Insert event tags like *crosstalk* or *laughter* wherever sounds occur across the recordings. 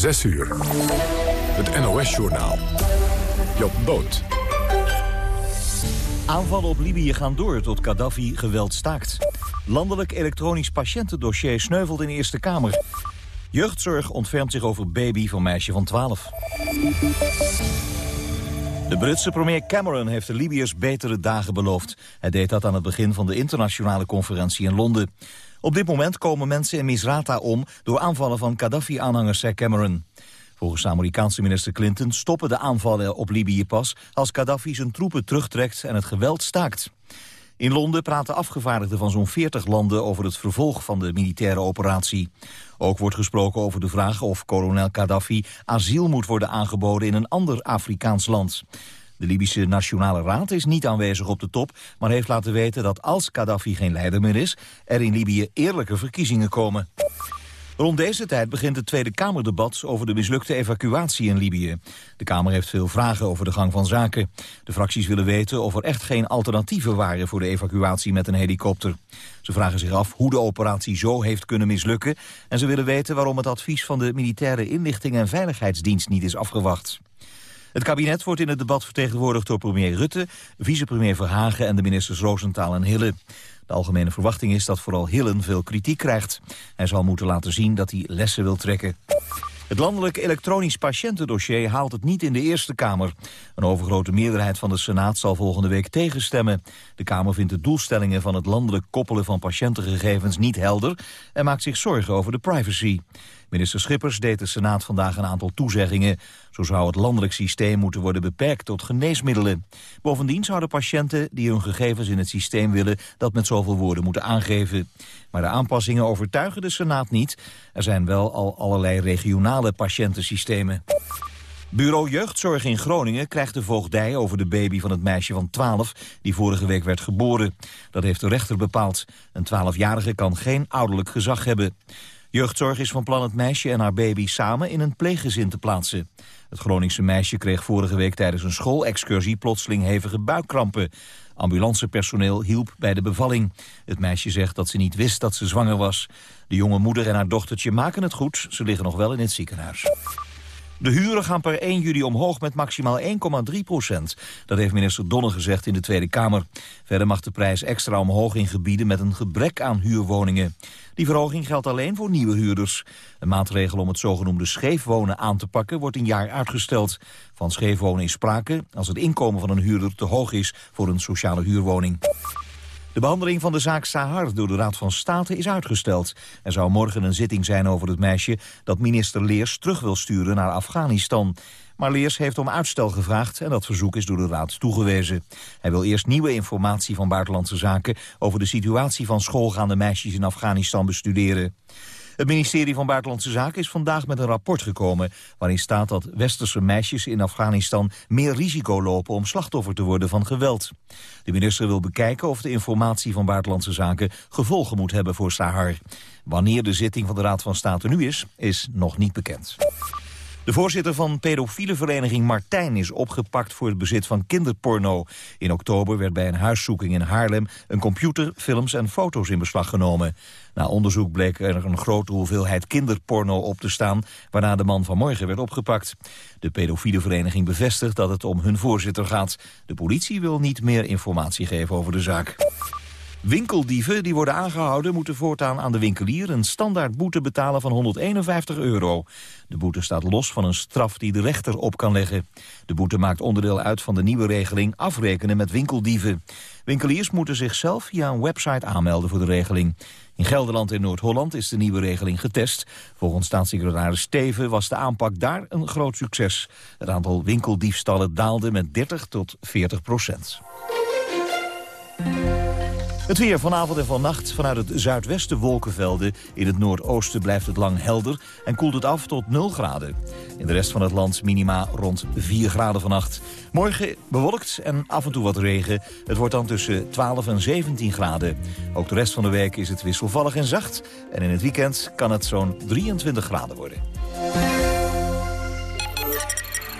6 uur. Het NOS-journaal. Job Boot. Aanvallen op Libië gaan door tot Gaddafi geweld staakt. Landelijk elektronisch patiëntendossier sneuvelt in Eerste Kamer. Jeugdzorg ontfermt zich over baby van meisje van 12. De Britse premier Cameron heeft de Libiërs betere dagen beloofd. Hij deed dat aan het begin van de internationale conferentie in Londen. Op dit moment komen mensen in Misrata om door aanvallen van Gaddafi-aanhangers, zei Cameron. Volgens de Amerikaanse minister Clinton stoppen de aanvallen op Libië pas als Gaddafi zijn troepen terugtrekt en het geweld staakt. In Londen praten afgevaardigden van zo'n 40 landen over het vervolg van de militaire operatie. Ook wordt gesproken over de vraag of kolonel Gaddafi asiel moet worden aangeboden in een ander Afrikaans land. De Libische Nationale Raad is niet aanwezig op de top... maar heeft laten weten dat als Gaddafi geen leider meer is... er in Libië eerlijke verkiezingen komen. Rond deze tijd begint het Tweede Kamerdebat over de mislukte evacuatie in Libië. De Kamer heeft veel vragen over de gang van zaken. De fracties willen weten of er echt geen alternatieven waren voor de evacuatie met een helikopter. Ze vragen zich af hoe de operatie zo heeft kunnen mislukken... en ze willen weten waarom het advies van de Militaire Inlichting en Veiligheidsdienst niet is afgewacht. Het kabinet wordt in het debat vertegenwoordigd door premier Rutte, vicepremier Verhagen en de ministers Roosentaal en Hille. De algemene verwachting is dat vooral Hillen veel kritiek krijgt. Hij zal moeten laten zien dat hij lessen wil trekken. Het landelijk elektronisch patiëntendossier haalt het niet in de Eerste Kamer. Een overgrote meerderheid van de Senaat zal volgende week tegenstemmen. De Kamer vindt de doelstellingen van het landelijk koppelen van patiëntengegevens niet helder... en maakt zich zorgen over de privacy. Minister Schippers deed de Senaat vandaag een aantal toezeggingen. Zo zou het landelijk systeem moeten worden beperkt tot geneesmiddelen. Bovendien zouden patiënten die hun gegevens in het systeem willen... dat met zoveel woorden moeten aangeven. Maar de aanpassingen overtuigen de Senaat niet. Er zijn wel al allerlei regionale patiëntensystemen. Bureau Jeugdzorg in Groningen krijgt de voogdij over de baby van het meisje van 12 die vorige week werd geboren. Dat heeft de rechter bepaald. Een 12-jarige kan geen ouderlijk gezag hebben. Jeugdzorg is van plan het meisje en haar baby samen in een pleeggezin te plaatsen. Het Groningse meisje kreeg vorige week tijdens een schoolexcursie plotseling hevige buikkrampen. Ambulancepersoneel hielp bij de bevalling. Het meisje zegt dat ze niet wist dat ze zwanger was. De jonge moeder en haar dochtertje maken het goed. Ze liggen nog wel in het ziekenhuis. De huren gaan per 1 juli omhoog met maximaal 1,3 procent. Dat heeft minister Donner gezegd in de Tweede Kamer. Verder mag de prijs extra omhoog in gebieden met een gebrek aan huurwoningen. Die verhoging geldt alleen voor nieuwe huurders. Een maatregel om het zogenoemde scheefwonen aan te pakken wordt een jaar uitgesteld. Van scheefwonen is sprake als het inkomen van een huurder te hoog is voor een sociale huurwoning. De behandeling van de zaak Sahar door de Raad van State is uitgesteld. Er zou morgen een zitting zijn over het meisje dat minister Leers terug wil sturen naar Afghanistan. Maar Leers heeft om uitstel gevraagd en dat verzoek is door de Raad toegewezen. Hij wil eerst nieuwe informatie van Buitenlandse Zaken over de situatie van schoolgaande meisjes in Afghanistan bestuderen. Het ministerie van Buitenlandse Zaken is vandaag met een rapport gekomen... waarin staat dat westerse meisjes in Afghanistan meer risico lopen... om slachtoffer te worden van geweld. De minister wil bekijken of de informatie van Buitenlandse Zaken... gevolgen moet hebben voor Sahar. Wanneer de zitting van de Raad van State nu is, is nog niet bekend. De voorzitter van pedofiele vereniging Martijn is opgepakt voor het bezit van kinderporno. In oktober werd bij een huiszoeking in Haarlem een computer, films en foto's in beslag genomen. Na onderzoek bleek er een grote hoeveelheid kinderporno op te staan, waarna de man vanmorgen werd opgepakt. De pedofiele vereniging bevestigt dat het om hun voorzitter gaat. De politie wil niet meer informatie geven over de zaak. Winkeldieven die worden aangehouden moeten voortaan aan de winkelier een standaard boete betalen van 151 euro. De boete staat los van een straf die de rechter op kan leggen. De boete maakt onderdeel uit van de nieuwe regeling afrekenen met winkeldieven. Winkeliers moeten zichzelf via een website aanmelden voor de regeling. In Gelderland en Noord-Holland is de nieuwe regeling getest. Volgens staatssecretaris Steven was de aanpak daar een groot succes. Het aantal winkeldiefstallen daalde met 30 tot 40 procent. Het weer vanavond en vannacht vanuit het zuidwesten wolkenvelden. In het noordoosten blijft het lang helder en koelt het af tot 0 graden. In de rest van het land minima rond 4 graden vannacht. Morgen bewolkt en af en toe wat regen. Het wordt dan tussen 12 en 17 graden. Ook de rest van de week is het wisselvallig en zacht. En in het weekend kan het zo'n 23 graden worden.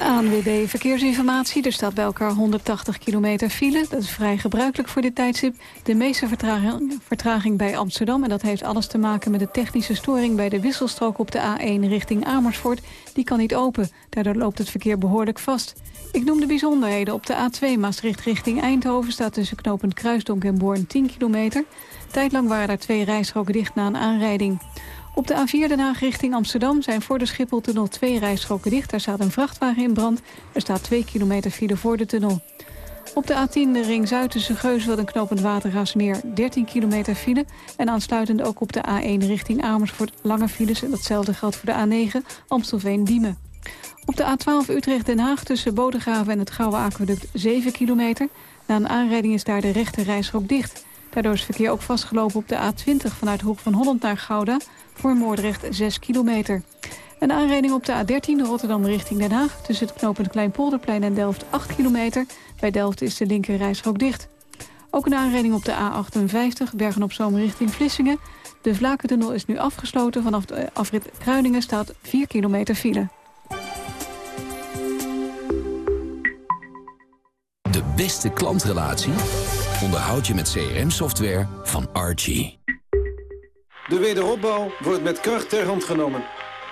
ANWB Verkeersinformatie. Er staat bij elkaar 180 kilometer file. Dat is vrij gebruikelijk voor dit tijdstip. De meeste vertraging, vertraging bij Amsterdam. En dat heeft alles te maken met de technische storing... bij de wisselstrook op de A1 richting Amersfoort. Die kan niet open. Daardoor loopt het verkeer behoorlijk vast. Ik noem de bijzonderheden. Op de A2 Maastricht richting Eindhoven... staat tussen knooppunt Kruisdonk en Born 10 kilometer. Tijdlang waren daar twee rijstroken dicht na een aanrijding. Op de A4 Den Haag richting Amsterdam zijn voor de Schipholtunnel twee rijstroken dicht. Daar staat een vrachtwagen in brand. Er staat 2 kilometer file voor de tunnel. Op de A10 de ring zuid tussen Geusveld en Knopend Watergaasmeer 13 kilometer file. En aansluitend ook op de A1 richting Amersfoort lange files. En datzelfde geldt voor de A9 Amstelveen-Diemen. Op de A12 Utrecht-Den Haag tussen Bodegraven en het Gouden Aqueduct 7 kilometer. Na een aanrijding is daar de rechte rijstrook dicht. Daardoor is verkeer ook vastgelopen op de A20 vanuit Hoek van Holland naar Gouda... voor Moordrecht 6 kilometer. Een aanrijding op de A13 Rotterdam richting Den Haag... tussen het knooppunt Kleinpolderplein en Delft 8 kilometer. Bij Delft is de linker rijstrook dicht. Ook een aanrijding op de A58 Bergen-op-Zoom richting Vlissingen. De Vlakentunnel is nu afgesloten. Vanaf de afrit Kruiningen staat 4 kilometer file. De beste klantrelatie onderhoud je met CRM-software van Archie. De wederopbouw wordt met kracht ter hand genomen.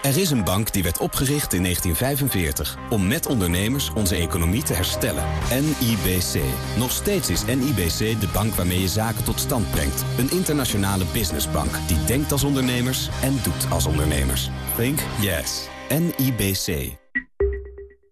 Er is een bank die werd opgericht in 1945 om met ondernemers onze economie te herstellen. NIBC. Nog steeds is NIBC de bank waarmee je zaken tot stand brengt. Een internationale businessbank die denkt als ondernemers en doet als ondernemers. Think yes. NIBC.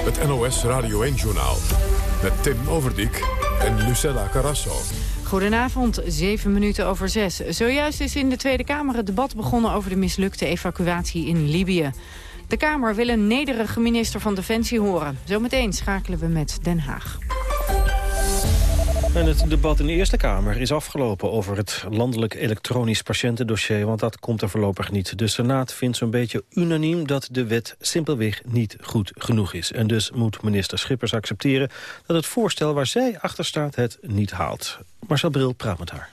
Het NOS Radio 1-journaal met Tim Overdijk en Lucella Carasso. Goedenavond, zeven minuten over zes. Zojuist is in de Tweede Kamer het debat begonnen over de mislukte evacuatie in Libië. De Kamer wil een nederige minister van Defensie horen. Zometeen schakelen we met Den Haag. En het debat in de Eerste Kamer is afgelopen over het landelijk elektronisch patiëntendossier, want dat komt er voorlopig niet. De Senaat vindt zo'n beetje unaniem dat de wet simpelweg niet goed genoeg is. En dus moet minister Schippers accepteren dat het voorstel waar zij achter staat het niet haalt. Marcel Bril praat met haar.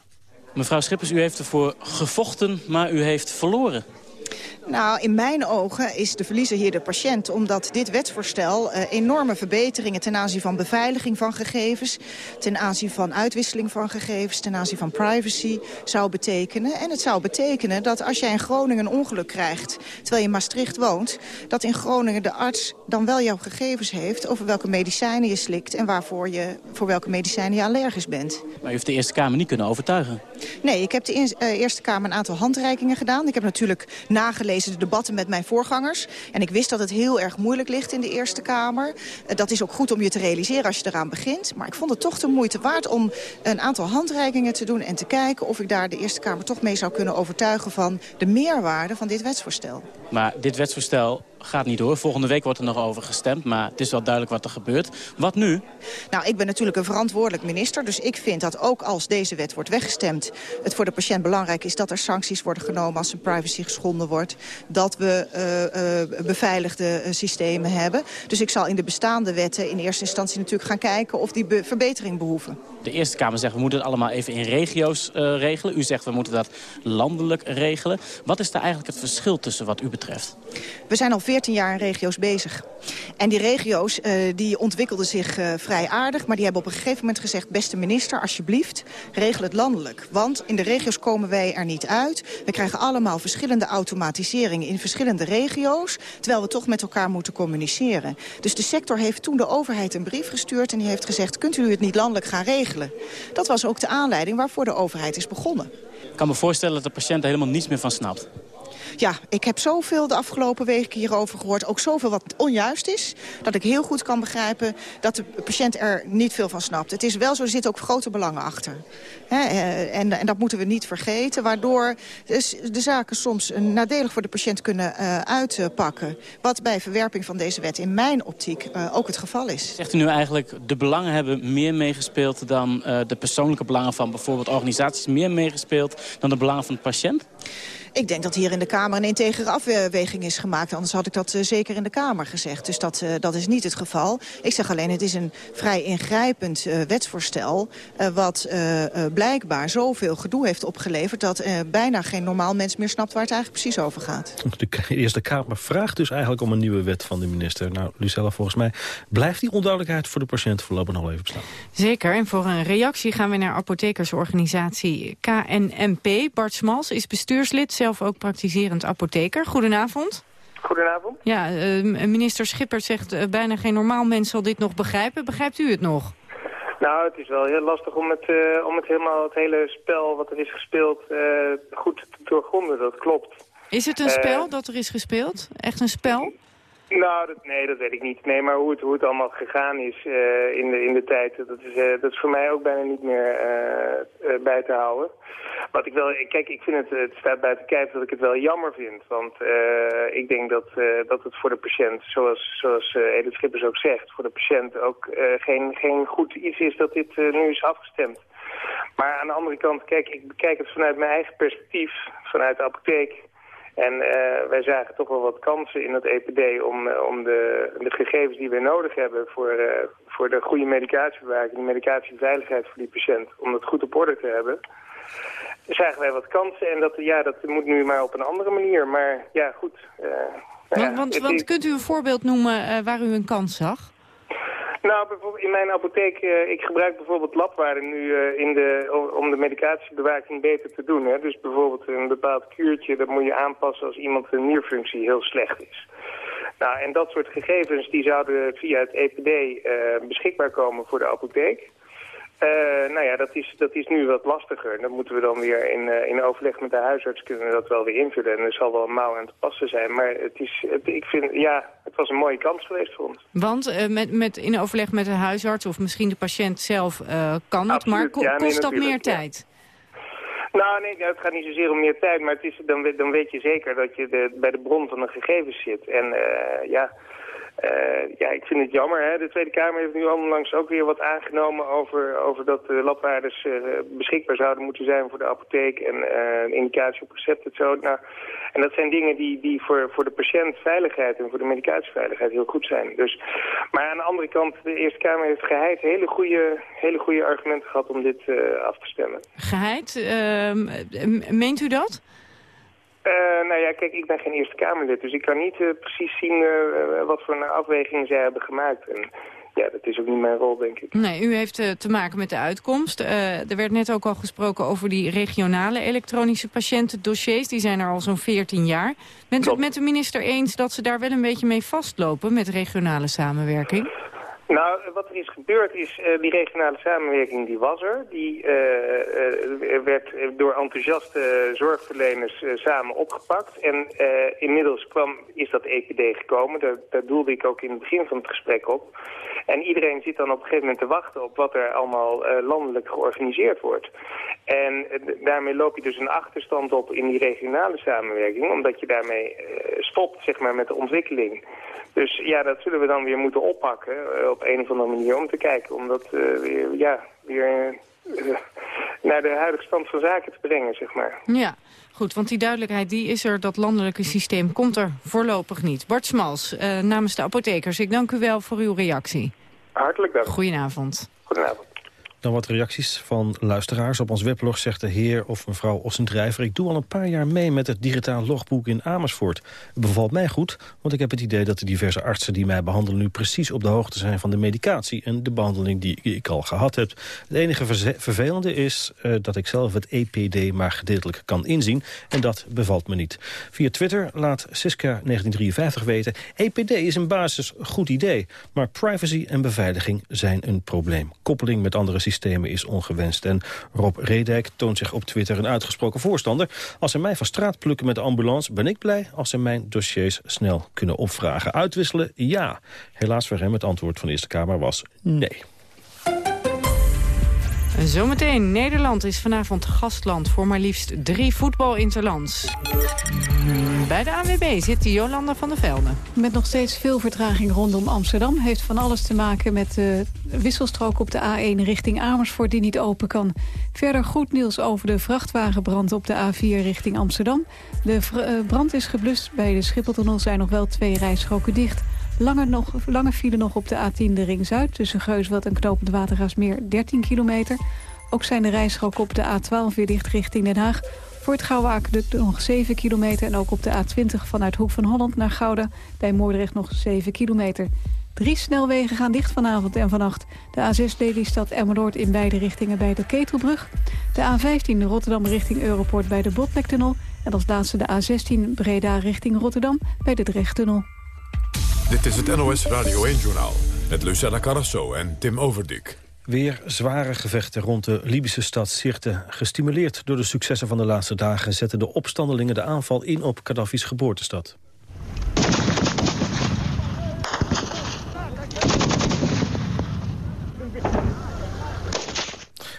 Mevrouw Schippers, u heeft ervoor gevochten, maar u heeft verloren. Nou, in mijn ogen is de verliezer hier de patiënt... omdat dit wetsvoorstel uh, enorme verbeteringen ten aanzien van beveiliging van gegevens... ten aanzien van uitwisseling van gegevens, ten aanzien van privacy zou betekenen. En het zou betekenen dat als jij in Groningen een ongeluk krijgt... terwijl je in Maastricht woont, dat in Groningen de arts dan wel jouw gegevens heeft... over welke medicijnen je slikt en waarvoor je, voor welke medicijnen je allergisch bent. Maar u heeft de Eerste Kamer niet kunnen overtuigen? Nee, ik heb de Eerste Kamer een aantal handreikingen gedaan. Ik heb natuurlijk nagelezen de debatten met mijn voorgangers. En ik wist dat het heel erg moeilijk ligt in de Eerste Kamer. Uh, dat is ook goed om je te realiseren als je eraan begint. Maar ik vond het toch de moeite waard om een aantal handreikingen te doen... en te kijken of ik daar de Eerste Kamer toch mee zou kunnen overtuigen... van de meerwaarde van dit wetsvoorstel. Maar dit wetsvoorstel gaat niet door. Volgende week wordt er nog over gestemd, maar het is wel duidelijk wat er gebeurt. Wat nu? Nou, ik ben natuurlijk een verantwoordelijk minister, dus ik vind dat ook als deze wet wordt weggestemd... het voor de patiënt belangrijk is dat er sancties worden genomen als zijn privacy geschonden wordt. Dat we uh, uh, beveiligde uh, systemen hebben. Dus ik zal in de bestaande wetten in eerste instantie natuurlijk gaan kijken of die be verbetering behoeven. De Eerste Kamer zegt we moeten het allemaal even in regio's regelen. U zegt we moeten dat landelijk regelen. Wat is daar eigenlijk het verschil tussen wat u betreft? We zijn al 14 jaar in regio's bezig. En die regio's die ontwikkelden zich vrij aardig... maar die hebben op een gegeven moment gezegd... beste minister, alsjeblieft, regel het landelijk. Want in de regio's komen wij er niet uit. We krijgen allemaal verschillende automatiseringen in verschillende regio's... terwijl we toch met elkaar moeten communiceren. Dus de sector heeft toen de overheid een brief gestuurd... en die heeft gezegd, kunt u het niet landelijk gaan regelen? Dat was ook de aanleiding waarvoor de overheid is begonnen. Ik kan me voorstellen dat de patiënt er helemaal niets meer van snapt. Ja, ik heb zoveel de afgelopen weken hierover gehoord. Ook zoveel wat onjuist is. Dat ik heel goed kan begrijpen dat de patiënt er niet veel van snapt. Het is wel zo, er zitten ook grote belangen achter. Eh, en, en, dat moeten we niet vergeten. Waardoor de zaken soms nadelig voor de patiënt kunnen uh, uitpakken. Wat bij verwerping van deze wet in mijn optiek uh, ook het geval is. Zegt u nu eigenlijk, de belangen hebben meer meegespeeld... dan de persoonlijke belangen van bijvoorbeeld organisaties... meer meegespeeld dan de belangen van de patiënt? Ik denk dat hier in de Kamer een integere afweging is gemaakt. Anders had ik dat uh, zeker in de Kamer gezegd. Dus dat, uh, dat is niet het geval. Ik zeg alleen, het is een vrij ingrijpend uh, wetsvoorstel... wat blijkbaar zoveel gedoe heeft opgeleverd... dat bijna geen normaal mens meer snapt waar het eigenlijk precies over gaat. De Eerste Kamer vraagt dus eigenlijk om een nieuwe wet van de minister. Nou, Lucella, volgens mij blijft die onduidelijkheid voor de patiënt voorlopig nog even bestaan. Zeker, en voor een reactie gaan we naar apothekersorganisatie KNMP. Bart Smals is bestuurslid zelf ook praktiserend apotheker. Goedenavond. Goedenavond. Ja, uh, minister Schipper zegt uh, bijna geen normaal mens zal dit nog begrijpen. Begrijpt u het nog? Nou, het is wel heel lastig om het, uh, om het helemaal, het hele spel wat er is gespeeld, goed te doorgronden. Dat klopt. Is het een spel dat er is gespeeld? Echt een spel? Nou, dat, nee, dat weet ik niet. Nee, maar hoe het, hoe het allemaal gegaan is uh, in, de, in de tijd, dat is, uh, dat is voor mij ook bijna niet meer uh, bij te houden. Wat ik wel, kijk, ik vind het, het staat buiten kijf dat ik het wel jammer vind. Want ik denk dat, dat het voor de patiënt, zoals, zoals Edith Schippers ook zegt, voor de patiënt ook geen, geen goed iets is dat dit nu is afgestemd. Maar aan de andere kant, kijk, ik bekijk het vanuit mijn eigen perspectief, vanuit de apotheek. En uh, wij zagen toch wel wat kansen in het EPD om, uh, om de, de gegevens die we nodig hebben voor, uh, voor de goede medicatiebewaking, de medicatieveiligheid voor die patiënt, om dat goed op orde te hebben. Zagen wij wat kansen en dat, ja, dat moet nu maar op een andere manier. Maar ja, goed. Want, want, want kunt u een voorbeeld noemen waar u een kans zag? Nou, bijvoorbeeld in mijn apotheek, uh, ik gebruik bijvoorbeeld labwaarden nu uh, in de, om de medicatiebewaking beter te doen. Hè. Dus bijvoorbeeld een bepaald kuurtje, dat moet je aanpassen als iemand een nierfunctie heel slecht is. Nou, en dat soort gegevens die zouden via het EPD uh, beschikbaar komen voor de apotheek. Uh, nou ja, dat is, dat is nu wat lastiger. Dan moeten we dan weer in, uh, in overleg met de huisarts kunnen dat wel weer invullen. En er zal wel een mouw aan te passen zijn. Maar het is, het, ik vind, ja, het was een mooie kans geweest voor ons. Want uh, met, met, in overleg met de huisarts of misschien de patiënt zelf kan het, maar ko ja, nee, kost dat meer tijd? Nou, nee, het gaat niet zozeer om meer tijd, maar het is, dan, dan weet je zeker dat je de, bij de bron van de gegevens zit. En ja, uh, ja, ik vind het jammer. Hè? De Tweede Kamer heeft nu onlangs ook weer wat aangenomen over, over dat uh, beschikbaar zouden moeten zijn voor de apotheek en uh, indicatie op recept en zo. Nou, en dat zijn dingen die, die voor, voor de patiëntveiligheid en voor de medicatieveiligheid heel goed zijn. Dus, maar aan de andere kant, de Eerste Kamer heeft geheid hele goede, hele goede argumenten gehad om dit af te stemmen. Geheid? Ehm, meent u dat? Uh, nou ja, kijk, ik ben geen Eerste Kamerlid, dus ik kan niet uh, precies zien uh, wat voor een afweging zij hebben gemaakt. En ja, dat is ook niet mijn rol, denk ik. Nee, u heeft te maken met de uitkomst. er werd net ook al gesproken over die regionale elektronische patiëntendossiers. Die zijn er al zo'n 14 jaar. Bent u het met de minister eens dat ze daar wel een beetje mee vastlopen met regionale samenwerking? Nou, wat er is gebeurd is, uh, die regionale samenwerking die was er. Die uh, uh, werd door enthousiaste zorgverleners samen opgepakt. En inmiddels kwam, is dat EPD gekomen. Daar, daar, doelde ik ook in het begin van het gesprek op. En iedereen zit dan op een gegeven moment te wachten op wat er allemaal landelijk georganiseerd wordt. En daarmee loop je dus een achterstand op in die regionale samenwerking. Omdat je daarmee stopt zeg maar, met de ontwikkeling. Dus ja, dat zullen we dan weer moeten oppakken uh, op een of andere manier om te kijken. Om dat uh, weer, ja, weer uh, naar de huidige stand van zaken te brengen, zeg maar. Ja, goed, want die duidelijkheid die is er. Dat landelijke systeem komt er voorlopig niet. Bart Smals, namens de apothekers, ik dank u wel voor uw reactie. Hartelijk dank. Goedenavond. Goedenavond. Wat reacties van luisteraars. Op ons weblog zegt de heer of mevrouw Ossendrijver... ik doe al een paar jaar mee met het digitaal logboek in Amersfoort. Het bevalt mij goed, want ik heb het idee dat de diverse artsen die mij behandelen... nu precies op de hoogte zijn van de medicatie en de behandeling die ik al gehad heb. Het enige vervelende is uh, dat ik zelf het EPD maar gedeeltelijk kan inzien. En dat bevalt me niet. Via Twitter laat Siska 1953 weten... EPD is in basis goed idee, maar privacy en beveiliging zijn een probleem. Koppeling met andere systemen is ongewenst. En Rob Redijk toont zich op Twitter een uitgesproken voorstander. Als ze mij van straat plukken met de ambulance, ben ik blij... als ze mijn dossiers snel kunnen opvragen. Uitwisselen, ja. Helaas voor hem het antwoord van de Eerste Kamer was nee. Zometeen, Nederland is vanavond gastland voor maar liefst drie voetbalinterlands. Bij de AWB zit Jolanda van der Velde. Met nog steeds veel vertraging rondom Amsterdam... heeft van alles te maken met de wisselstrook op de A1 richting Amersfoort... die niet open kan. Verder goed nieuws over de vrachtwagenbrand op de A4 richting Amsterdam. De eh, brand is geblust. Bij de Schipholtunnel zijn nog wel twee rijstroken dicht... Lange, nog, file nog op de A10 de Ring Zuid... tussen Geusveld en Knopend Watergaasmeer 13 kilometer. Ook zijn de rijstroken op de A12 weer dicht richting Den Haag. Voor het Gouwe Aqueduct nog 7 kilometer... en ook op de A20 vanuit Hoek van Holland naar Gouda... bij Moordrecht nog 7 kilometer. Drie snelwegen gaan dicht vanavond en vannacht. De A6 Lelystad Emmeloord in beide richtingen bij de Ketelbrug. De A15 Rotterdam richting Europort bij de Botlektunnel. En als laatste de A16 Breda richting Rotterdam bij de Drechttunnel. Dit is het NOS Radio 1-journaal met Lucella Carrasso en Tim Overdik. Weer zware gevechten rond de Libische stad Sirte. Gestimuleerd door de successen van de laatste dagen... zetten de opstandelingen de aanval in op Gaddafi's geboortestad.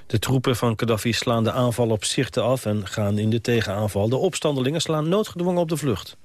De troepen van Gaddafi slaan de aanval op Sirte af en gaan in de tegenaanval. De opstandelingen slaan noodgedwongen op de vlucht.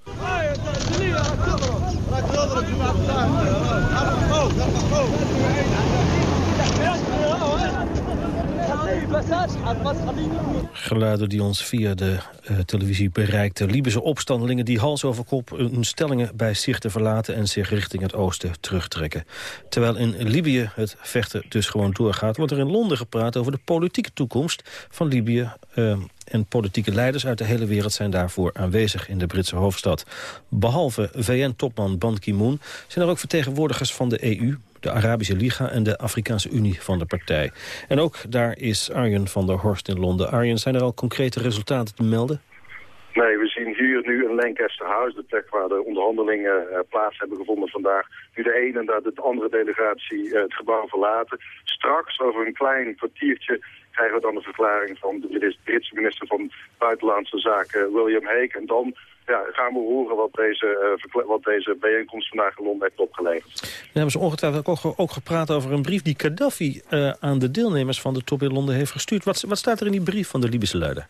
Geluiden die ons via de uh, televisie bereikten. Libische opstandelingen die hals over kop hun stellingen bij Sirte verlaten... en zich richting het oosten terugtrekken. Terwijl in Libië het vechten dus gewoon doorgaat... wordt er in Londen gepraat over de politieke toekomst van Libië... Uh, en politieke leiders uit de hele wereld zijn daarvoor aanwezig in de Britse hoofdstad. Behalve VN-topman Ban Ki-moon zijn er ook vertegenwoordigers van de EU, de Arabische Liga en de Afrikaanse Unie van de partij. En ook daar is Arjen van der Horst in Londen. Arjen, zijn er al concrete resultaten te melden? Nee, we zien hier nu in Lancaster House, de plek waar de onderhandelingen uh, plaats hebben gevonden vandaag. Nu de ene en de andere delegatie uh, het gebouw verlaten. Straks, over een klein kwartiertje, krijgen we dan de verklaring van de Britse minister van Buitenlandse Zaken, William Hague. En dan ja, gaan we horen wat deze, uh, wat deze bijeenkomst vandaag in Londen heeft opgeleverd. We hebben ze ongetwijfeld ook, ook gepraat over een brief die Gaddafi uh, aan de deelnemers van de top in Londen heeft gestuurd. Wat, wat staat er in die brief van de Libische leider?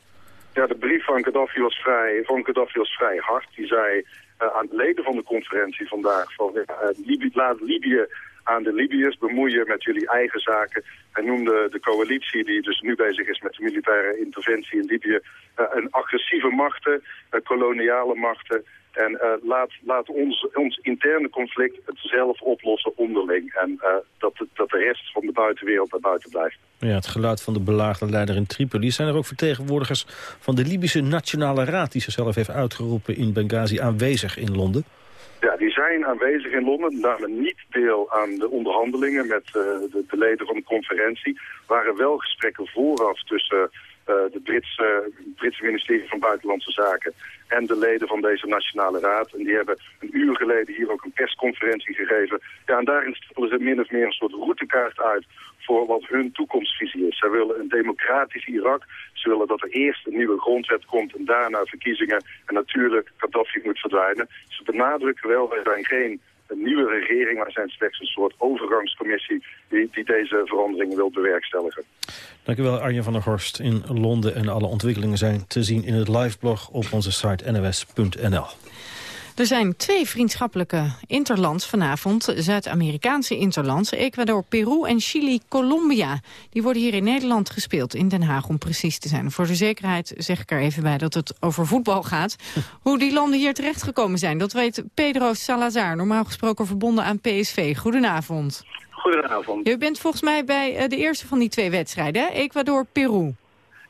Ja, de brief van Gaddafi was vrij, van Gaddafi was vrij hard. Die zei uh, aan de leden van de conferentie vandaag van Libië, laat Libië aan de Libiërs bemoeien met jullie eigen zaken. Hij noemde de coalitie die dus nu bezig is met de militaire interventie in Libië... Uh, een agressieve machten, uh, koloniale machten... En uh, laat, laat ons, ons interne conflict het zelf oplossen onderling. En dat, dat de rest van de buitenwereld daar buiten blijft. Ja, het geluid van de belaagde leider in Tripoli. Zijn er ook vertegenwoordigers van de Libische Nationale Raad... die zichzelf heeft uitgeroepen in Benghazi aanwezig in Londen? Ja, die zijn aanwezig in Londen, namen niet deel aan de onderhandelingen met uh, de, de, leden van de conferentie. waren wel gesprekken vooraf tussen uh, de Britse, Britse ministerie van Buitenlandse Zaken en de leden van deze Nationale Raad. En die hebben een uur geleden hier ook een persconferentie gegeven. Ja, en daarin stellen ze min of meer een soort routekaart uit voor wat hun toekomstvisie is. Zij willen een democratisch Irak. Ze willen dat er eerst een nieuwe grondwet komt en daarna verkiezingen. En natuurlijk Gaddafi moet verdwijnen. Ze benadrukken wel, wij zijn geen een nieuwe regering, maar zijn slechts een soort overgangscommissie die, die deze veranderingen wil bewerkstelligen. Dank u wel Arjen van der Horst in Londen en alle ontwikkelingen zijn te zien in het liveblog op onze site nws.nl. Er zijn twee vriendschappelijke interlands vanavond. Zuid-Amerikaanse interlands. Ecuador, Peru en Chili-Colombia. Die worden hier in Nederland gespeeld. In Den Haag om precies te zijn. Voor de zekerheid zeg ik er even bij dat het over voetbal gaat. *laughs* Hoe die landen hier terechtgekomen zijn. Dat weet Pedro Salazar. Normaal gesproken verbonden aan PSV. Goedenavond. Goedenavond. Je bent volgens mij bij eh, de eerste van die twee wedstrijden, Ecuador-Peru.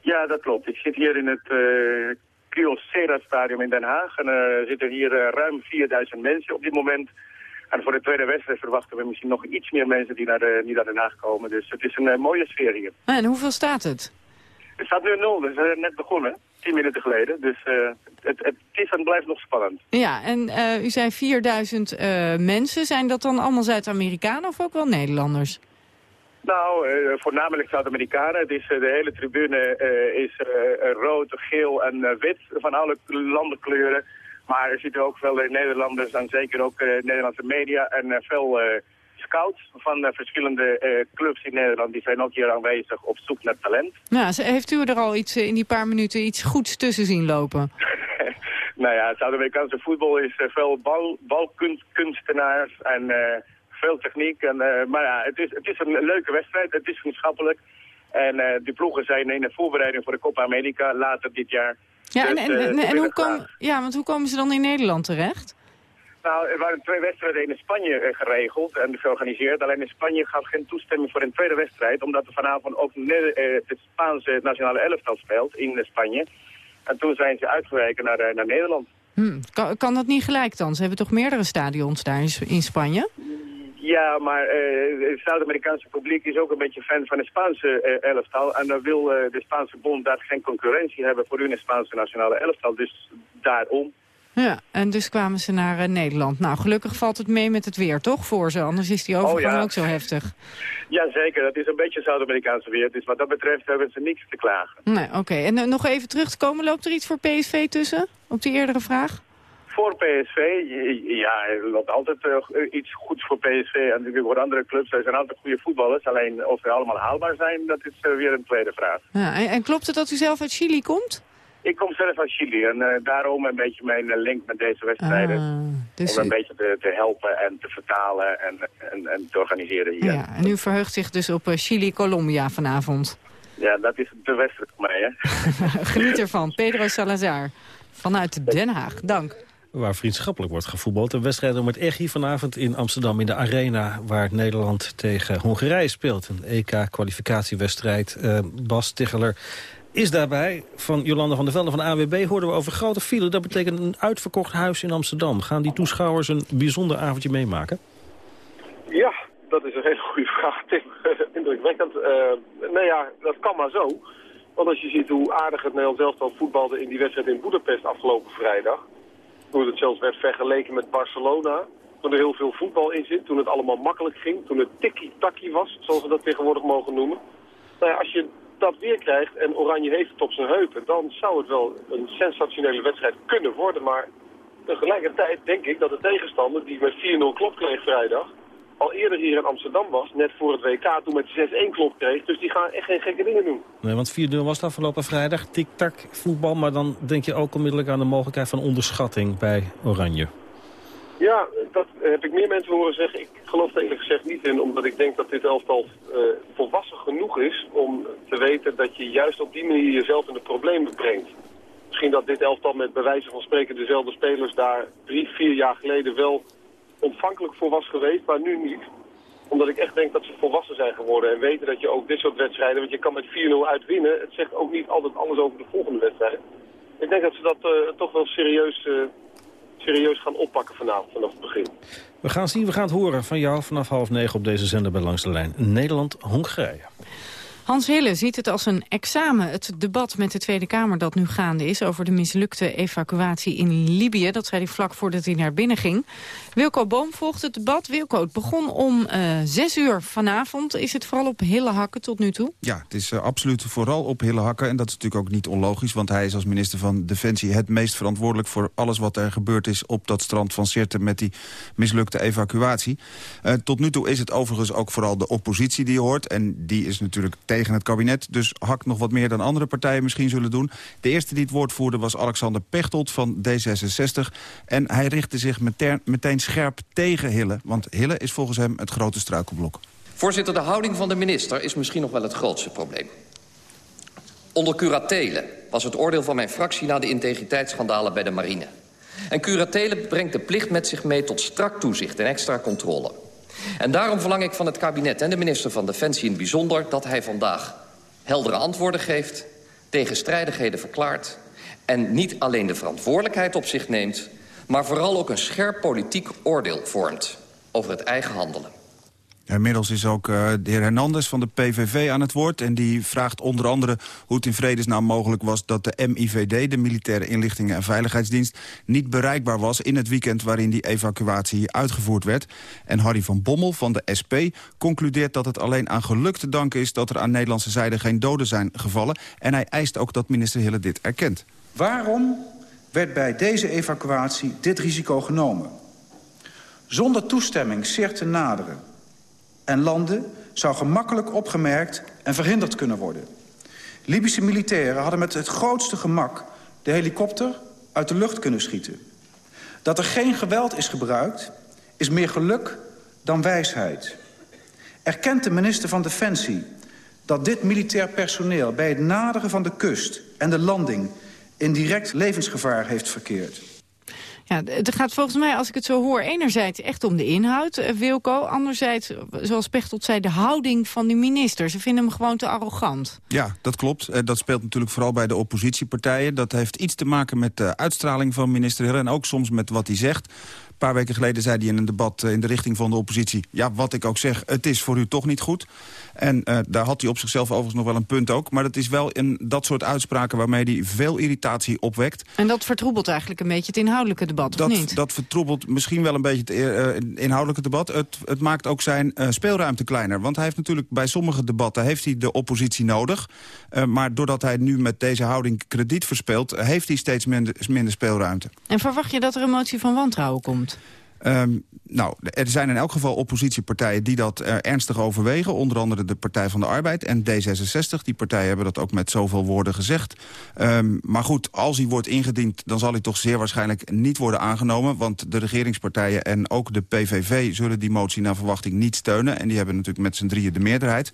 Ja, dat klopt. Ik zit hier in het uh, Kyocera Stadium in Den Haag. En er zitten hier ruim 4000 mensen op dit moment. En voor de tweede wedstrijd verwachten we misschien nog iets meer mensen die naar, de, die naar Den Haag komen. Dus het is een mooie sfeer hier. En hoeveel staat het? Het staat nu 0, dus uh, net begonnen, tien minuten geleden. Dus uh, het, het, is en blijft nog spannend. Ja, en uh, u zei 4000 mensen. Zijn dat dan allemaal Zuid-Amerikanen of ook wel Nederlanders? Nou, voornamelijk Zuid-Amerikanen. de hele tribune is rood, geel en wit van alle landenkleuren. Maar er zitten ook veel Nederlanders en zeker ook Nederlandse media en veel scouts van eh, verschillende eh, clubs in Nederland. Die zijn ook hier aanwezig op zoek naar talent. Nou, heeft u er al iets, eh, in die paar minuten iets goeds tussen zien lopen? *laughs* nou ja, het Zuid-Amerikaanse voetbal is veel bal, balkunstenaars en veel techniek. En, maar ja, het is, het is een leuke wedstrijd. Het is vriendschappelijk. En uh, die ploegen zijn in de voorbereiding voor de Copa America later dit jaar. Ja, en, dus, en, en, hoe kom, ja, want hoe komen ze dan in Nederland terecht? Nou, er waren twee wedstrijden in Spanje geregeld en georganiseerd. Alleen in Spanje gaf geen toestemming voor een tweede wedstrijd... omdat er vanavond ook het Spaanse nationale elftal speelt in Spanje. En toen zijn ze uitgeweken naar, naar Nederland. Hmm. Kan, kan, dat niet gelijk dan? Ze hebben toch meerdere stadions daar in, in Spanje? Ja, maar het Zuid-Amerikaanse publiek is ook een beetje fan van het Spaanse elftal. En dan wil de Spaanse bond daar geen concurrentie hebben voor hun Spaanse nationale elftal. Dus daarom. Ja, en dus kwamen ze naar Nederland. Nou, gelukkig valt het mee met het weer, toch, voor ze? Anders is die overgang oh, ook zo heftig. Jazeker, dat is een beetje Zuid-Amerikaanse weer. Dus wat dat betreft hebben ze niks te klagen. Nee, oké. En nog even terug te komen, loopt er iets voor PSV tussen? Op die eerdere vraag? Voor PSV? Ja, er loopt altijd uh, iets goeds voor PSV. En natuurlijk voor andere clubs. Er zijn altijd goede voetballers. Alleen of ze allemaal haalbaar zijn, dat is weer een tweede vraag. Ja, en, en klopt het dat u zelf uit Chili komt? Ik kom zelf uit Chili en uh, daarom een beetje mijn eh, link met deze wedstrijden. Ah, dus om een beetje te, te, helpen en te vertalen en, en, en te organiseren hier. Ja, en u verheugt zich dus op Chili-Colombia vanavond. Ja, dat is de wedstrijd voor mij, hè. *laughs* Geniet ervan. Pedro Salazar vanuit Den Haag. Dank. Waar vriendschappelijk wordt gevoetbald. Een wedstrijd om het Echi vanavond in Amsterdam in de Arena... waar Nederland tegen Hongarije speelt. Een EK-kwalificatiewedstrijd. Uh, Bas Ticheler is daarbij. Van Jolanda van der Velde van de AWB hoorden we over grote file. Dat betekent een uitverkocht huis in Amsterdam. Gaan die toeschouwers een bijzonder avondje meemaken? Ja, dat is een hele goede vraag, Tim. *laughs* Indrukwekkend. Uh, nou ja, dat kan maar zo. Want als je ziet hoe aardig het Nederlands elftal voetbalde in die wedstrijd in Boedapest afgelopen vrijdag. Hoe het zelfs werd vergeleken met Barcelona. Toen er heel veel voetbal in zit, toen het allemaal makkelijk ging. Toen het tikkie-takkie was, zoals we dat tegenwoordig mogen noemen. Nou ja, als je dat weer krijgt en Oranje heeft het op zijn heupen... dan zou het wel een sensationele wedstrijd kunnen worden. Maar tegelijkertijd denk ik dat de tegenstander die met 4-0 klop kreeg vrijdag... al eerder hier in Amsterdam was, net voor het WK, toen met 6-1 klop kreeg. Dus die gaan echt geen gekke dingen doen. Nee, want 4-0 was het afgelopen vrijdag. Tik-tak voetbal, maar dan denk je ook onmiddellijk aan de mogelijkheid van onderschatting bij Oranje. Ja, dat heb ik meer mensen horen zeggen. Ik geloof er eerlijk gezegd niet in, omdat ik denk dat dit elftal uh, volwassen genoeg is om te weten dat je juist op die manier jezelf in de problemen brengt. Misschien dat dit elftal met bewijzen van spreken dezelfde spelers daar drie, vier jaar geleden wel ontvankelijk voor was geweest, maar nu niet. Omdat ik echt denk dat ze volwassen zijn geworden en weten dat je ook dit soort wedstrijden, want je kan met 4-0 uitwinnen, het zegt ook niet altijd alles over de volgende wedstrijd. Ik denk dat ze dat uh, toch wel serieus... Uh, serieus gaan oppakken vanavond, vanaf het begin. We gaan zien, we gaan het horen van jou vanaf half negen op deze zender bij Langs de Lijn. Nederland-Hongarije. Hans Hille ziet het als een examen, het debat met de Tweede Kamer dat nu gaande is over de mislukte evacuatie in Libië. Dat zei hij vlak voordat hij naar binnen ging. Wilco Boom volgt het debat. Wilco, het begon om uh, zes uur vanavond. Is het vooral op Hille hakken tot nu toe? Ja, het is uh, absoluut vooral op Hille hakken. En dat is natuurlijk ook niet onlogisch, want hij is als minister van Defensie het meest verantwoordelijk voor alles wat er gebeurd is op dat strand van Sirte met die mislukte evacuatie. Uh, tot nu toe is het overigens ook vooral de oppositie die hoort. En die is natuurlijk tegen het kabinet. Dus hakt nog wat meer dan andere partijen misschien zullen doen. De eerste die het woord voerde was Alexander Pechtold van D66. En hij richtte zich meteen, scherp tegen Hille. Want Hille is volgens hem het grote struikelblok. Voorzitter, de houding van de minister is misschien nog wel het grootste probleem. Onder curatele was het oordeel van mijn fractie... na de integriteitsschandalen bij de marine. En curatele brengt de plicht met zich mee tot strak toezicht en extra controle. En daarom verlang ik van het kabinet en de minister van Defensie in het bijzonder... dat hij vandaag heldere antwoorden geeft, tegenstrijdigheden verklaart... en niet alleen de verantwoordelijkheid op zich neemt... maar vooral ook een scherp politiek oordeel vormt over het eigen handelen. Inmiddels is ook uh, de heer Hernandez van de PVV aan het woord. En die vraagt onder andere hoe het in vredesnaam mogelijk was... dat de MIVD, de Militaire Inlichtingen en Veiligheidsdienst... niet bereikbaar was in het weekend waarin die evacuatie uitgevoerd werd. En Harry van Bommel van de SP concludeert dat het alleen aan geluk te danken is... dat er aan Nederlandse zijde geen doden zijn gevallen. En hij eist ook dat minister Hille dit erkent. Waarom werd bij deze evacuatie dit risico genomen? Zonder toestemming zeer te naderen en landen zou gemakkelijk opgemerkt en verhinderd kunnen worden. Libische militairen hadden met het grootste gemak de helikopter uit de lucht kunnen schieten. Dat er geen geweld is gebruikt, is meer geluk dan wijsheid. Erkent de minister van Defensie dat dit militair personeel... bij het naderen van de kust en de landing in direct levensgevaar heeft verkeerd? Ja, het gaat volgens mij, als ik het zo hoor, enerzijds echt om de inhoud, eh, Wilco. Anderzijds, zoals Pechtold zei, de houding van de minister. Ze vinden hem gewoon te arrogant. Ja, dat klopt. Eh, dat speelt natuurlijk vooral bij de oppositiepartijen. Dat heeft iets te maken met de uitstraling van minister Hille... en ook soms met wat hij zegt. Een paar weken geleden zei hij in een debat eh, in de richting van de oppositie... ja, wat ik ook zeg, het is voor u toch niet goed. En uh, daar had hij op zichzelf overigens nog wel een punt ook. Maar dat is wel in dat soort uitspraken waarmee hij veel irritatie opwekt. En dat vertroebelt eigenlijk een beetje het inhoudelijke debat, dat, of niet? Dat vertroebelt misschien wel een beetje het uh, inhoudelijke debat. Het, het, maakt ook zijn uh, speelruimte kleiner. Want hij heeft natuurlijk bij sommige debatten heeft hij de oppositie nodig. maar doordat hij nu met deze houding krediet verspeelt... heeft hij steeds minder, minder speelruimte. En verwacht je dat er een motie van wantrouwen komt? Um, nou, er zijn in elk geval oppositiepartijen die dat uh, ernstig overwegen. Onder andere de Partij van de Arbeid en D66. Die partijen hebben dat ook met zoveel woorden gezegd. Um, maar goed, als hij wordt ingediend... dan zal hij toch zeer waarschijnlijk niet worden aangenomen. Want de regeringspartijen en ook de PVV... zullen die motie naar verwachting niet steunen. En die hebben natuurlijk met z'n drieën de meerderheid.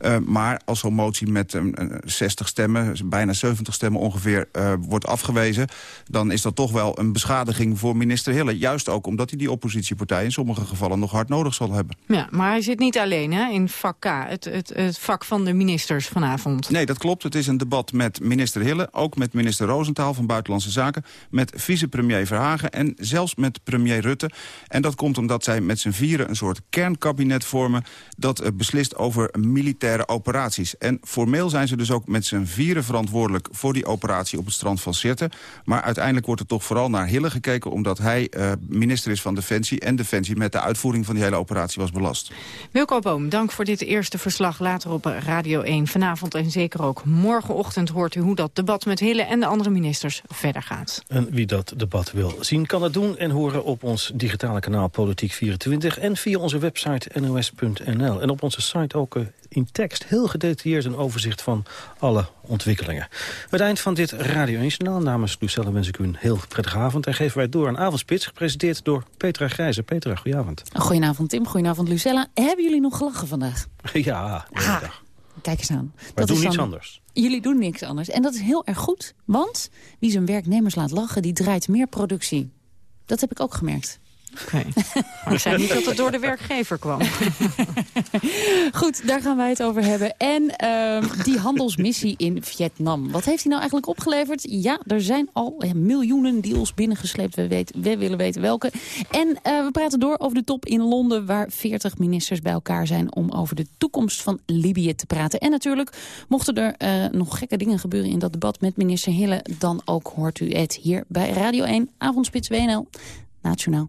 Uh, maar als zo'n motie met uh, 60 stemmen, bijna 70 stemmen ongeveer... Uh, wordt afgewezen, dan is dat toch wel een beschadiging voor minister Hille. Juist ook omdat hij die oppositiepartij in sommige gevallen nog hard nodig zal hebben. Ja, maar hij zit niet alleen hè, in vak K, het, het, het vak van de ministers vanavond. Nee, dat klopt. Het is een debat met minister Hille, ook met minister Roosentaal van Buitenlandse Zaken, met vicepremier Verhagen en zelfs met premier Rutte. En dat komt omdat zij met z'n vieren een soort kernkabinet vormen dat uh, beslist over militaire operaties. En formeel zijn ze dus ook met z'n vieren verantwoordelijk voor die operatie op het strand van Sirte. Maar uiteindelijk wordt er toch vooral naar Hille gekeken omdat hij uh, minister is van Defensie en Defensie met de uitvoering van die hele operatie was belast. Wilco Boom, dank voor dit eerste verslag later op Radio 1. Vanavond en zeker ook morgenochtend hoort u hoe dat debat met Hille en de andere ministers verder gaat. En wie dat debat wil zien kan het doen en horen op ons digitale kanaal Politiek 24 en via onze website nos.nl. En op onze site ook uh, in tekst heel gedetailleerd een overzicht van alle ontwikkelingen. Het eind van dit Radio 1-journaal namens Lucelle wens ik u een heel prettige avond. En geven wij door aan Avondspits, gepresenteerd door Petra Grijze. Petra, goedenavond. Goedenavond Tim, goedenavond Lucella. Hebben jullie nog gelachen vandaag? *laughs* ja, ha, Kijk eens aan. Wij dat doen niets anders. Jullie doen niks anders. En dat is heel erg goed, want wie zijn werknemers laat lachen... die draait meer productie. Dat heb ik ook gemerkt. Oké. Okay. *laughs* Maar ik zei niet dat het door de werkgever kwam. *laughs* Goed, daar gaan wij het over hebben. En uh, die handelsmissie in Vietnam. Wat heeft die nou eigenlijk opgeleverd? Ja, er zijn al ja, miljoenen deals binnengesleept. We, weten, we willen weten welke. En uh, we praten door over de top in Londen... waar 40 ministers bij elkaar zijn om over de toekomst van Libië te praten. En natuurlijk, mochten er uh, nog gekke dingen gebeuren in dat debat met minister Hille... dan ook hoort u het hier bij Radio 1, Avondspits WNL, Nationaal.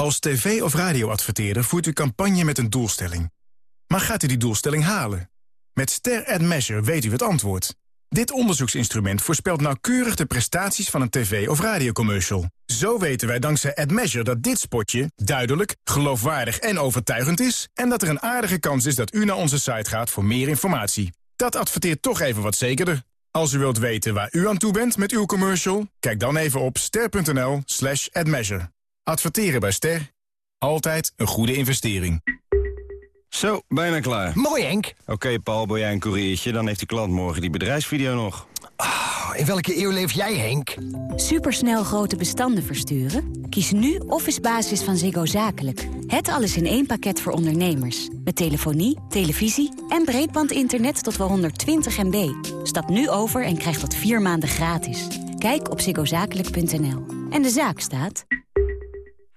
Als tv- of radioadverteerder voert u campagne met een doelstelling. Maar gaat u die doelstelling halen? Met Ster Ad Measure weet u het antwoord. Dit onderzoeksinstrument voorspelt nauwkeurig de prestaties van een tv- of radiocommercial. Zo weten wij dankzij AdMeasure dat dit spotje duidelijk, geloofwaardig en overtuigend is... en dat er een aardige kans is dat u naar onze site gaat voor meer informatie. Dat adverteert toch even wat zekerder. Als u wilt weten waar u aan toe bent met uw commercial... kijk dan even op ster.nl slash admeasure. Adverteren bij Ster. Altijd een goede investering. Zo, bijna klaar. Mooi, Henk. Oké, Paul, ben jij een koeriertje? Dan heeft de klant morgen die bedrijfsvideo nog. Oh, in welke eeuw leef jij, Henk? Supersnel grote bestanden versturen? Kies nu Office Basis van Ziggo Zakelijk. Het alles in één pakket voor ondernemers. Met telefonie, televisie en breedbandinternet tot wel 120 MB. Stap nu over en krijg dat vier maanden gratis. Kijk op ziggozakelijk.nl. En de zaak staat...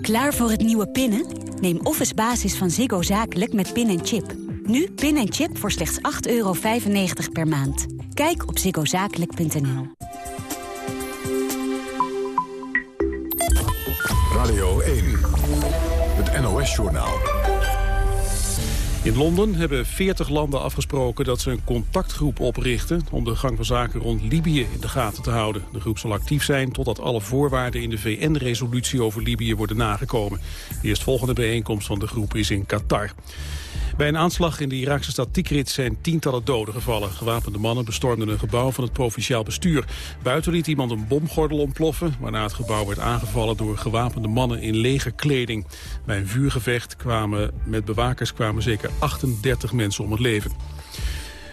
Klaar voor het nieuwe pinnen? Neem Office Basis van Ziggo Zakelijk met pin en chip. Nu pin en chip voor slechts 8,95 euro per maand. Kijk op ziggozakelijk.nl. Radio 1, het NOS-journaal. In Londen hebben 40 landen afgesproken dat ze een contactgroep oprichten... om de gang van zaken rond Libië in de gaten te houden. De groep zal actief zijn totdat alle voorwaarden in de VN-resolutie over Libië worden nagekomen. De eerstvolgende bijeenkomst van de groep is in Qatar. Bij een aanslag in de Iraakse stad Tikrit zijn tientallen doden gevallen. Gewapende mannen bestormden een gebouw van het provinciaal bestuur. Buiten liet iemand een bomgordel ontploffen... waarna het gebouw werd aangevallen door gewapende mannen in legerkleding. Bij een vuurgevecht kwamen, met bewakers kwamen zeker 38 mensen om het leven.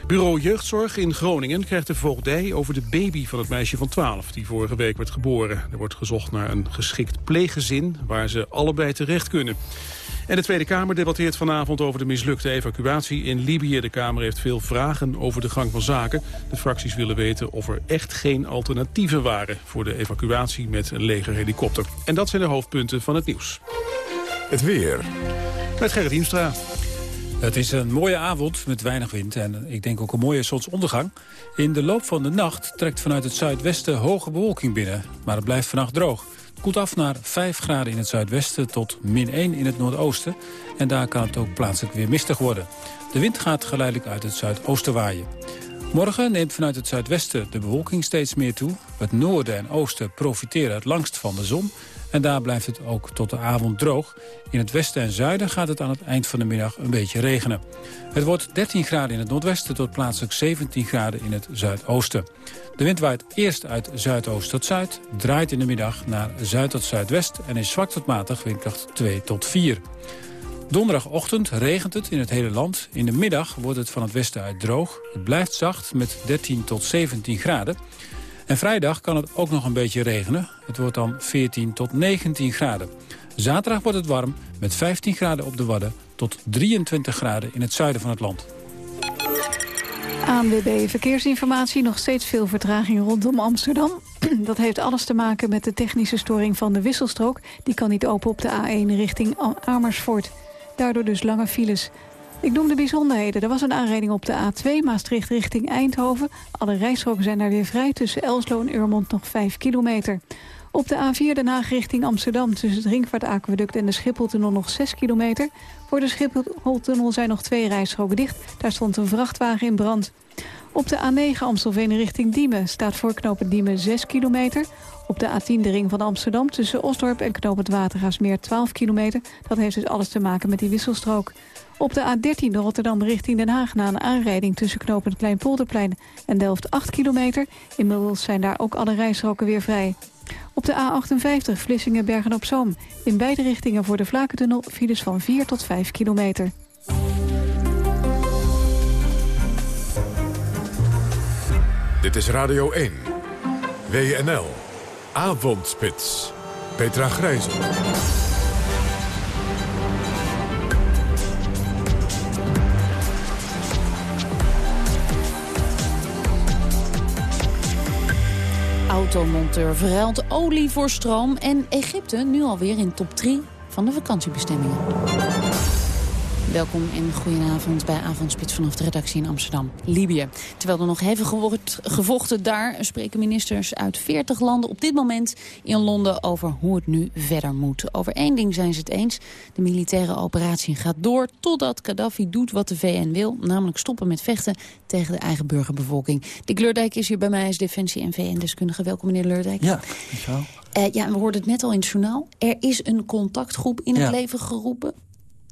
Bureau Jeugdzorg in Groningen krijgt de voogdij over de baby van het meisje van 12... die vorige week werd geboren. Er wordt gezocht naar een geschikt pleeggezin waar ze allebei terecht kunnen. En de Tweede Kamer debatteert vanavond over de mislukte evacuatie in Libië. De Kamer heeft veel vragen over de gang van zaken. De fracties willen weten of er echt geen alternatieven waren... voor de evacuatie met een legerhelikopter. En dat zijn de hoofdpunten van het nieuws. Het weer. Met Gerrit Hiemstra. Het is een mooie avond met weinig wind en ik denk ook een mooie zonsondergang. In de loop van de nacht trekt vanuit het zuidwesten hoge bewolking binnen, maar het blijft vannacht droog. Koelt af naar 5 graden in het zuidwesten tot min 1 in het noordoosten. En daar kan het ook plaatselijk weer mistig worden. De wind gaat geleidelijk uit het zuidoosten waaien. Morgen neemt vanuit het zuidwesten de bewolking steeds meer toe. Het noorden en oosten profiteren het langst van de zon. En daar blijft het ook tot de avond droog. In het westen en zuiden gaat het aan het eind van de middag een beetje regenen. Het wordt 13 graden in het noordwesten tot plaatselijk 17 graden in het zuidoosten. De wind waait eerst uit zuidoost tot zuid, draait in de middag naar zuid tot zuidwest... en is zwak tot matig windkracht 2 tot 4. Donderdagochtend regent het in het hele land. In de middag wordt het van het westen uit droog. Het blijft zacht met 13 tot 17 graden. En vrijdag kan het ook nog een beetje regenen. Het wordt dan 14 tot 19 graden. Zaterdag wordt het warm met 15 graden op de Wadden... tot 23 graden in het zuiden van het land. ANWB Verkeersinformatie. Nog steeds veel vertraging rondom Amsterdam. *clears throat* Dat heeft alles te maken met de technische storing van de wisselstrook. Die kan niet open op de A1 richting Amersfoort. Daardoor dus lange files. Ik noem de bijzonderheden. Er was een aanrijding op de A2 Maastricht richting Eindhoven. Alle rijstroken zijn daar weer vrij. Tussen Elslo en Urmond nog 5 kilometer. Op de A4 Den Haag richting Amsterdam... tussen het Ringvaartaqueduct en de Schipholtunnel nog 6 kilometer. Voor de Schipholtunnel zijn nog twee rijstroken dicht. Daar stond een vrachtwagen in brand. Op de A9 Amstelveen richting Diemen staat voor knopen Diemen 6 kilometer. Op de A10 de ring van Amsterdam tussen Osdorp en knoop het Watergaasmeer 12 kilometer. Dat heeft dus alles te maken met die wisselstrook. Op de A13 de Rotterdam richting Den Haag na een aanrijding tussen het Kleinpolderplein en Delft 8 kilometer. Inmiddels zijn daar ook alle rijstroken weer vrij. Op de A58 Vlissingen-Bergen-op-Zoom. In beide richtingen voor de Vlakentunnel files van 4 tot 5 kilometer. Dit is Radio 1. WNL. Avondspits. Petra Grijzen. Automonteur verruilt olie voor stroom... en Egypte nu alweer in top 3 van de vakantiebestemmingen. Welkom en goedenavond bij Avondspits vanaf de redactie in Amsterdam, Libië. Terwijl er nog hevig wordt gevochten daar... spreken ministers uit 40 landen op dit moment in Londen... over hoe het nu verder moet. Over één ding zijn ze het eens. De militaire operatie gaat door totdat Gaddafi doet wat de VN wil... namelijk stoppen met vechten tegen de eigen burgerbevolking. Dick Leurdijk is hier bij mij als Defensie- en VN-deskundige. Welkom, meneer Leurdijk. Ja, zo. Uh, ja, we hoorden het net al in het journaal. Er is een contactgroep in het leven geroepen.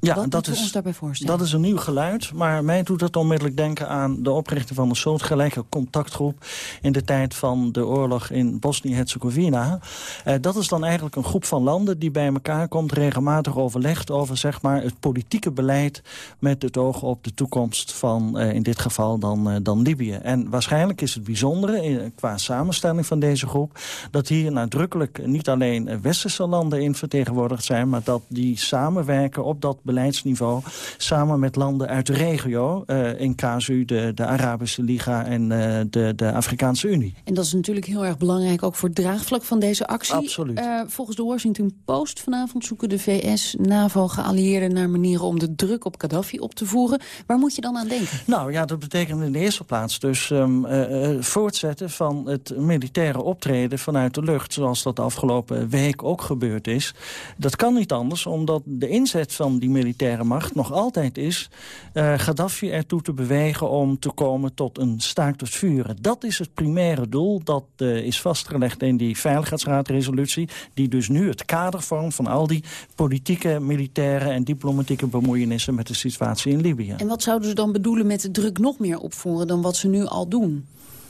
Ja, Wat dat is, ons daarbij voorstellen? dat is een nieuw geluid, maar mij doet het onmiddellijk denken aan de oprichting van een soortgelijke contactgroep in de tijd van de oorlog in Bosnië-Herzegovina. Eh, dat is dan eigenlijk een groep van landen die bij elkaar komt, regelmatig overlegt over zeg maar, het politieke beleid met het oog op de toekomst van eh, in dit geval dan, eh, dan Libië. En waarschijnlijk is het bijzondere eh, qua samenstelling van deze groep dat hier nadrukkelijk niet alleen westerse landen in vertegenwoordigd zijn, maar dat die samenwerken op dat beleidsniveau samen met landen uit de regio, eh, in casu de, de Arabische Liga en eh, de, de Afrikaanse Unie. En dat is natuurlijk heel erg belangrijk ook voor het draagvlak van deze actie. Absoluut. Eh, volgens de Washington Post vanavond zoeken de VS, NAVO-geallieerden naar manieren om de druk op Gaddafi op te voeren. Waar moet je dan aan denken? Nou ja, dat betekent in de eerste plaats dus eh, voortzetten van het militaire optreden vanuit de lucht, zoals dat de afgelopen week ook gebeurd is. Dat kan niet anders, omdat de inzet van die militaire macht nog altijd is eh, Gaddafi ertoe te bewegen om te komen tot een staakt het vuren. Dat is het primaire doel, dat eh, is vastgelegd in die Veiligheidsraadresolutie, die dus nu het kader vormt van al die politieke, militaire en diplomatieke bemoeienissen met de situatie in Libië. En wat zouden ze dan bedoelen met de druk nog meer opvoeren dan wat ze nu al doen?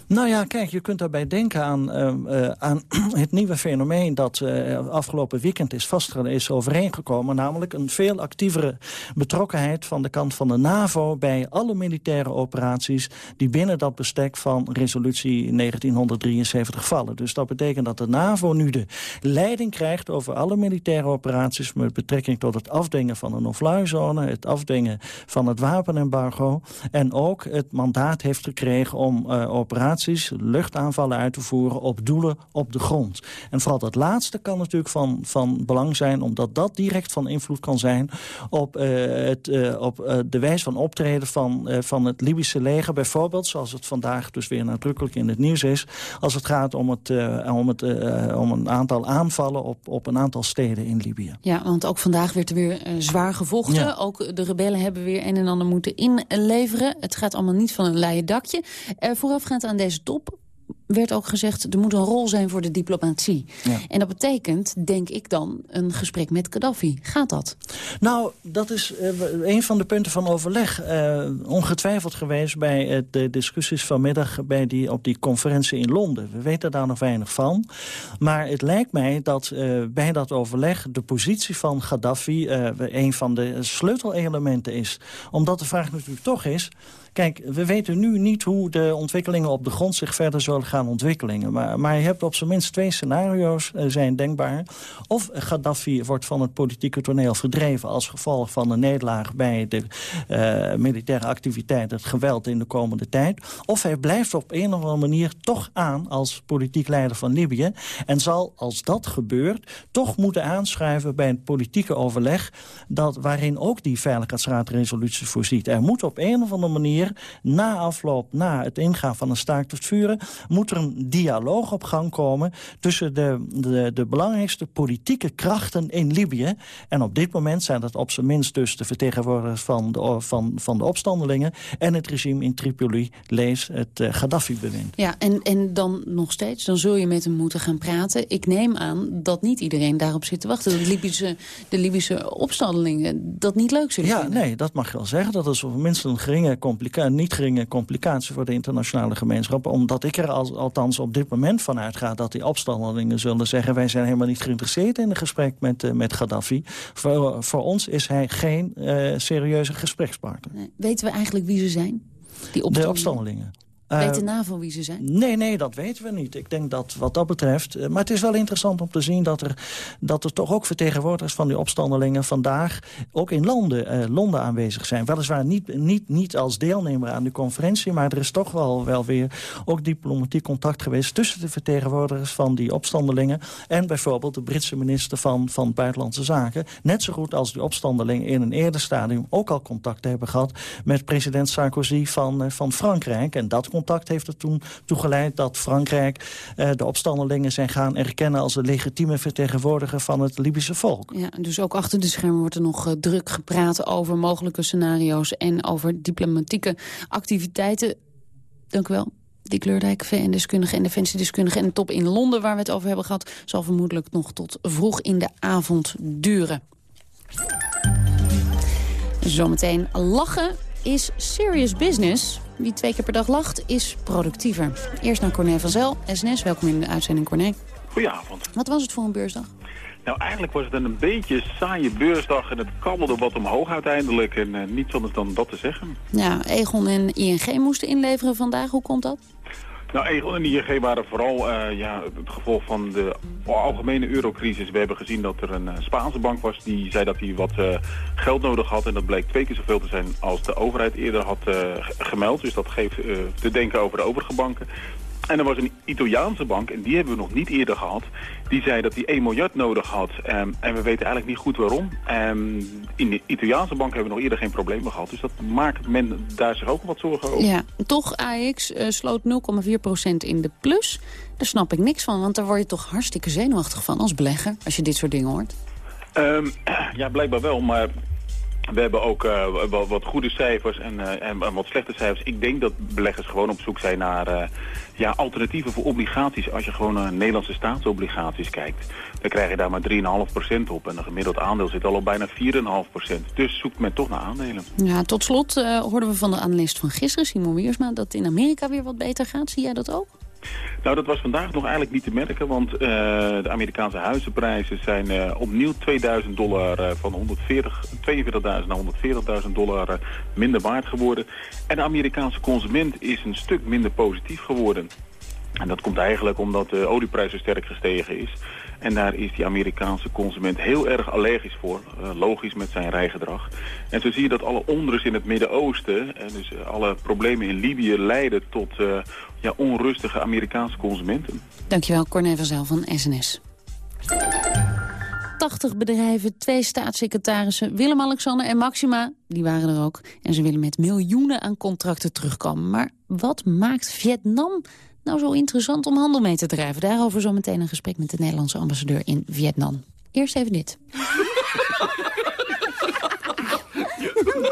Nou ja, kijk, je kunt daarbij denken aan, eh, eh, aan *clears throat* het nieuwe fenomeen... dat eh, afgelopen weekend is vastgelegd, is overeengekomen. Namelijk een veel actievere betrokkenheid van de kant van de NAVO... bij alle militaire operaties die binnen dat bestek van resolutie 1973 vallen. Dus dat betekent dat de NAVO nu de leiding krijgt over alle militaire operaties... met betrekking tot het afdwingen van een no-fly zone... het afdwingen van het wapenembargo... en ook het mandaat heeft gekregen om eh, operaties luchtaanvallen uit te voeren op doelen op de grond. En vooral dat laatste kan natuurlijk van, van belang zijn... omdat dat direct van invloed kan zijn op, eh, het, eh, op eh, de wijze van optreden van, van het Libische leger. Bijvoorbeeld, zoals het vandaag dus weer nadrukkelijk in het nieuws is... als het gaat om, het, om, het, om een aantal aanvallen op, op een aantal steden in Libië. Ja, want ook vandaag werd er weer zwaar gevochten. Ja. Ook de rebellen hebben weer een en ander moeten inleveren. Het gaat allemaal niet van een leien dakje. Voorafgaand aan deze top werd ook gezegd... er moet een rol zijn voor de diplomatie. Ja. En dat betekent, denk ik dan, een gesprek met Gaddafi. Gaat dat? Nou, dat is eh, een van de punten van overleg. eh, ongetwijfeld geweest bij eh, de discussies vanmiddag bij die, op die conferentie in Londen. We weten daar nog weinig van. Maar het lijkt mij dat bij dat overleg de positie van Gaddafi... een van de sleutelelementen is. Omdat de vraag natuurlijk toch is... Kijk, we weten nu niet hoe de ontwikkelingen op de grond zich verder zullen gaan ontwikkelen. Maar, maar je hebt op zijn minst twee scenario's eh, zijn denkbaar. Of Gaddafi wordt van het politieke toneel verdreven als gevolg van een nederlaag bij de eh, militaire activiteit, het geweld in de komende tijd. Of hij blijft op een of andere manier toch aan als politiek leider van Libië. En zal, als dat gebeurt, toch moeten aanschuiven bij een politieke overleg dat, waarin ook die Veiligheidsraadresolutie voorziet. Er moet op een of andere manier na afloop, na het ingaan van een staakt het vuren... moet er een dialoog op gang komen tussen de, de, de belangrijkste politieke krachten in Libië. En op dit moment zijn dat op zijn minst dus de vertegenwoordigers van de, van, van de opstandelingen... en het regime in Tripoli, lees het uh, Gaddafi-bewind. Ja, en, en dan nog steeds, dan zul je met hem moeten gaan praten. Ik neem aan dat niet iedereen daarop zit te wachten. Dat de Libische, de Libische opstandelingen dat niet leuk zullen ja, vinden. nee, dat mag je wel zeggen. Dat is op minst een geringe niet geringe complicatie voor de internationale gemeenschap. Omdat ik er al, althans op dit moment van uitga dat die opstandelingen zullen zeggen... wij zijn helemaal niet geïnteresseerd in een gesprek met, uh, met Gaddafi. Voor, voor ons is hij geen uh, serieuze gesprekspartner. Weten we eigenlijk wie ze zijn? Die de opstandelingen. Weet de NAVO wie ze zijn? Nee, nee, dat weten we niet. Ik denk dat wat dat betreft... Uh, maar het is wel interessant om te zien dat er, dat er toch ook vertegenwoordigers van die opstandelingen vandaag ook in Londen, uh, Londen aanwezig zijn. Weliswaar niet, niet, niet als deelnemer aan de conferentie, maar er is toch wel, wel weer ook diplomatiek contact geweest tussen de vertegenwoordigers van die opstandelingen en bijvoorbeeld de Britse minister van, van Buitenlandse Zaken. Net zo goed als die opstandelingen in een eerder stadium ook al contact hebben gehad met president Sarkozy van, van Frankrijk. En dat contact heeft er toen toegeleid dat Frankrijk uh, de opstandelingen zijn gaan erkennen als de legitieme vertegenwoordiger van het Libische volk. Ja, dus ook achter de schermen wordt er nog uh, druk gepraat over mogelijke scenario's en over diplomatieke activiteiten. Dank u wel. Die Kleurdijk, VN-deskundige en defensiedeskundige en de top in Londen waar we het over hebben gehad, zal vermoedelijk nog tot vroeg in de avond duren. Zometeen lachen is serious business. Wie twee keer per dag lacht, is productiever. Eerst naar Corné van Zel, SNS. Welkom in de uitzending, Corné. Goedenavond. Wat was het voor een beursdag? Nou, eigenlijk was het een beetje saaie beursdag en het kabbelde wat omhoog uiteindelijk. En uh, niets anders dan dat te zeggen. Ja, Egon en ING moesten inleveren vandaag. Hoe komt dat? Nou, Egon en ING waren vooral uh, ja, het gevolg van de algemene eurocrisis. We hebben gezien dat er een uh, Spaanse bank was die zei dat hij wat uh, geld nodig had. En dat bleek twee keer zoveel te zijn als de overheid eerder had gemeld. Dus dat geeft te denken over de overige banken. En er was een Italiaanse bank, en die hebben we nog niet eerder gehad. Die zei dat hij 1 miljard nodig had. Um, en we weten eigenlijk niet goed waarom. Um, in de Italiaanse bank hebben we nog eerder geen problemen gehad. Dus dat maakt men daar zich ook wat zorgen over. Ja, toch AX uh, sloot 0,4% in de plus. Daar snap ik niks van, want daar word je toch hartstikke zenuwachtig van als belegger. Als je dit soort dingen hoort. Um, *clears throat* ja, blijkbaar wel, maar we hebben ook uh, wat, goede cijfers en, uh, en, en, wat slechte cijfers. Ik denk dat beleggers gewoon op zoek zijn naar uh, ja, alternatieven voor obligaties. Als je gewoon naar Nederlandse staatsobligaties kijkt, dan krijg je daar maar 3,5% op. En een gemiddeld aandeel zit al op bijna 4,5%. Dus zoekt men toch naar aandelen. Ja, tot slot hoorden we van de analist van gisteren, Simon Wiersma, dat in Amerika weer wat beter gaat. Zie jij dat ook? Nou, dat was vandaag nog eigenlijk niet te merken, want uh, de Amerikaanse huizenprijzen zijn uh, opnieuw 2000 dollar uh, van 42.000 naar 140.000 dollar minder waard geworden. En de Amerikaanse consument is een stuk minder positief geworden. En dat komt eigenlijk omdat de olieprijs zo sterk gestegen is. En daar is die Amerikaanse consument heel erg allergisch voor. Uh, logisch met zijn rijgedrag. En zo zie je dat alle onrust in het Midden-Oosten... en dus uh, alle problemen in Libië leiden tot uh, ja, onrustige Amerikaanse consumenten. Dankjewel, Corné van Zel van SNS. 80 bedrijven, twee staatssecretarissen, Willem-Alexander en Maxima, die waren er ook. En ze willen met miljoenen aan contracten terugkomen. Maar wat maakt Vietnam nou zo interessant om handel mee te drijven? Daarover zo meteen een gesprek met de Nederlandse ambassadeur in Vietnam. Eerst even dit. *laughs*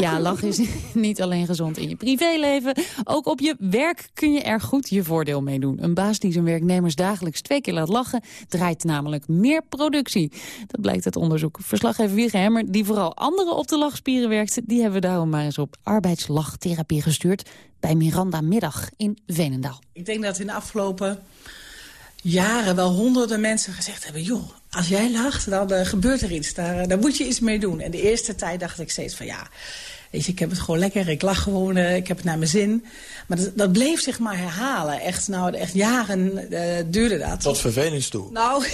Ja, lachen is *laughs* niet alleen gezond in je privéleven. Ook op je werk kun je er goed je voordeel mee doen. Een baas die zijn werknemers dagelijks twee keer laat lachen... draait namelijk meer productie. Dat blijkt uit onderzoek. Verslaggever Wiege Hemmer, die vooral anderen op de lachspieren werkt... die hebben daarom maar eens op arbeidslachtherapie gestuurd... bij Miranda Middag in Venendaal. Ik denk dat in de afgelopen jaren wel honderden mensen gezegd hebben... joh, als jij lacht, dan uh, gebeurt er iets. Daar, uh, daar moet je iets mee doen. En de eerste tijd dacht ik steeds van ja... Weet je, ik heb het gewoon lekker, ik lach gewoon, uh, ik heb het naar mijn zin. Maar dat, dat, bleef zich maar herhalen. Echt, nou, echt jaren duurde dat. Tot vervelens toe? Nou,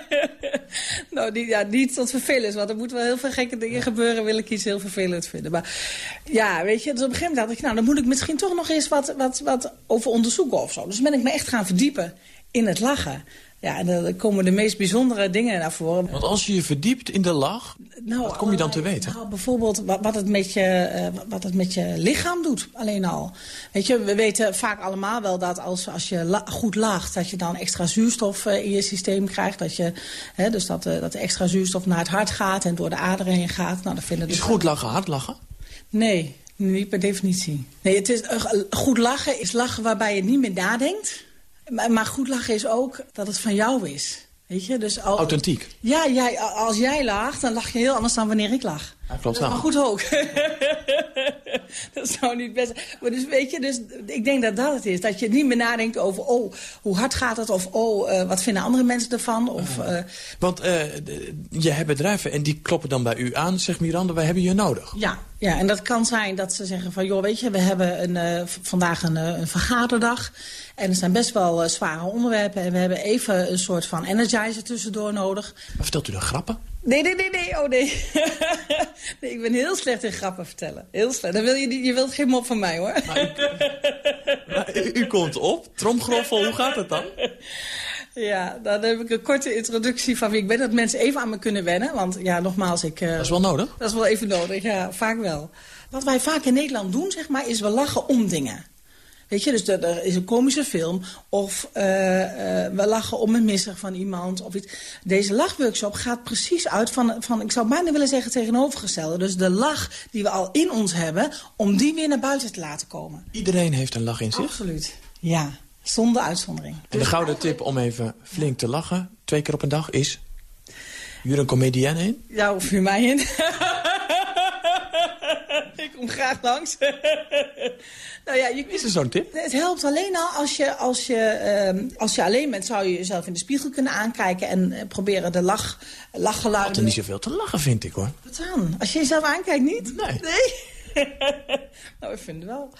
*laughs* nou niet, ja, niet tot vervelens. Want er moeten wel heel veel gekke dingen gebeuren... wil ik iets heel vervelend vinden. Maar ja, weet je, dus op een gegeven moment dacht ik... nou, dan moet ik misschien toch nog eens wat, wat, wat over onderzoeken of zo. Dus ben ik me echt gaan verdiepen in het lachen. Ja, en dan komen de meest bijzondere dingen naar voren. Want als je je verdiept in de lach, nou, wat kom je dan te weten? Nou, bijvoorbeeld wat, wat, het met je, uh, wat het met je lichaam doet, alleen al. Weet je, we weten vaak allemaal wel dat als, als je la goed lacht... dat je dan extra zuurstof uh, in je systeem krijgt. Dat je, hè, dus dat, uh, dat de extra zuurstof naar het hart gaat en door de aderen heen gaat. Nou, dat vinden is dus goed lachen hard lachen? Nee, niet per definitie. Nee, het is, goed lachen is lachen waarbij je niet meer nadenkt... Maar, maar, goed lachen is ook dat het van jou is. Weet je? Dus al, Authentiek? Ja, jij, als jij lacht, dan lach je heel anders dan wanneer ik lach. Klopt wel. Maar goed ook. *laughs* dat zou niet best Maar dus weet je, dus, ik denk dat dat het is. Dat je niet meer nadenkt over, oh, hoe hard gaat het? Of, oh, uh, wat vinden andere mensen ervan? Of, uh... Want uh, je hebt bedrijven en die kloppen dan bij u aan. Zegt Miranda, wij hebben je nodig. Ja, ja, en dat kan zijn dat ze zeggen van... joh, weet je, we hebben een, vandaag een, een vergaderdag... En er zijn best wel zware onderwerpen. En we hebben even een soort van energizer tussendoor nodig. Maar vertelt u dan grappen? Nee, nee, nee, nee. Oh, nee. *laughs* nee. Ik ben heel slecht in grappen vertellen. Heel slecht. Dan wil je, je wilt geen mop van mij, hoor. Maar u, *laughs* u, komt op. Tromgroffel, hoe gaat het dan? Ja, dan heb ik een korte introductie van wie ik ben. Dat mensen even aan me kunnen wennen. Want ja, nogmaals, ik... Uh, dat is wel nodig? Dat is wel even nodig, ja. Vaak wel. Wat wij vaak in Nederland doen, zeg maar, is we lachen om dingen. Weet je, dus er, is een komische film. Of uh, uh, we lachen om een misser van iemand. Of iets. Deze lachworkshop gaat precies uit van, van, ik zou bijna willen zeggen, tegenovergestelde. Dus de lach die we al in ons hebben, om die weer naar buiten te laten komen. Iedereen heeft een lach in zich? Absoluut, ja. Zonder uitzondering. En de dus gouden tip om even flink te lachen, twee keer op een dag, is... Huur een comedian in? Ja, of huur mij in. *laughs* *laughs* ik kom graag langs. *laughs* nou ja, je, is er zo'n tip? Het helpt alleen al als je, als, je, uh, als je alleen bent... zou je jezelf in de spiegel kunnen aankijken... en uh, proberen de lach, lachgeluiden... Er niet zoveel te lachen, vind ik, hoor. Wat dan? Als je jezelf aankijkt, niet? Nee. Nee? *laughs* nou, ik vind het wel.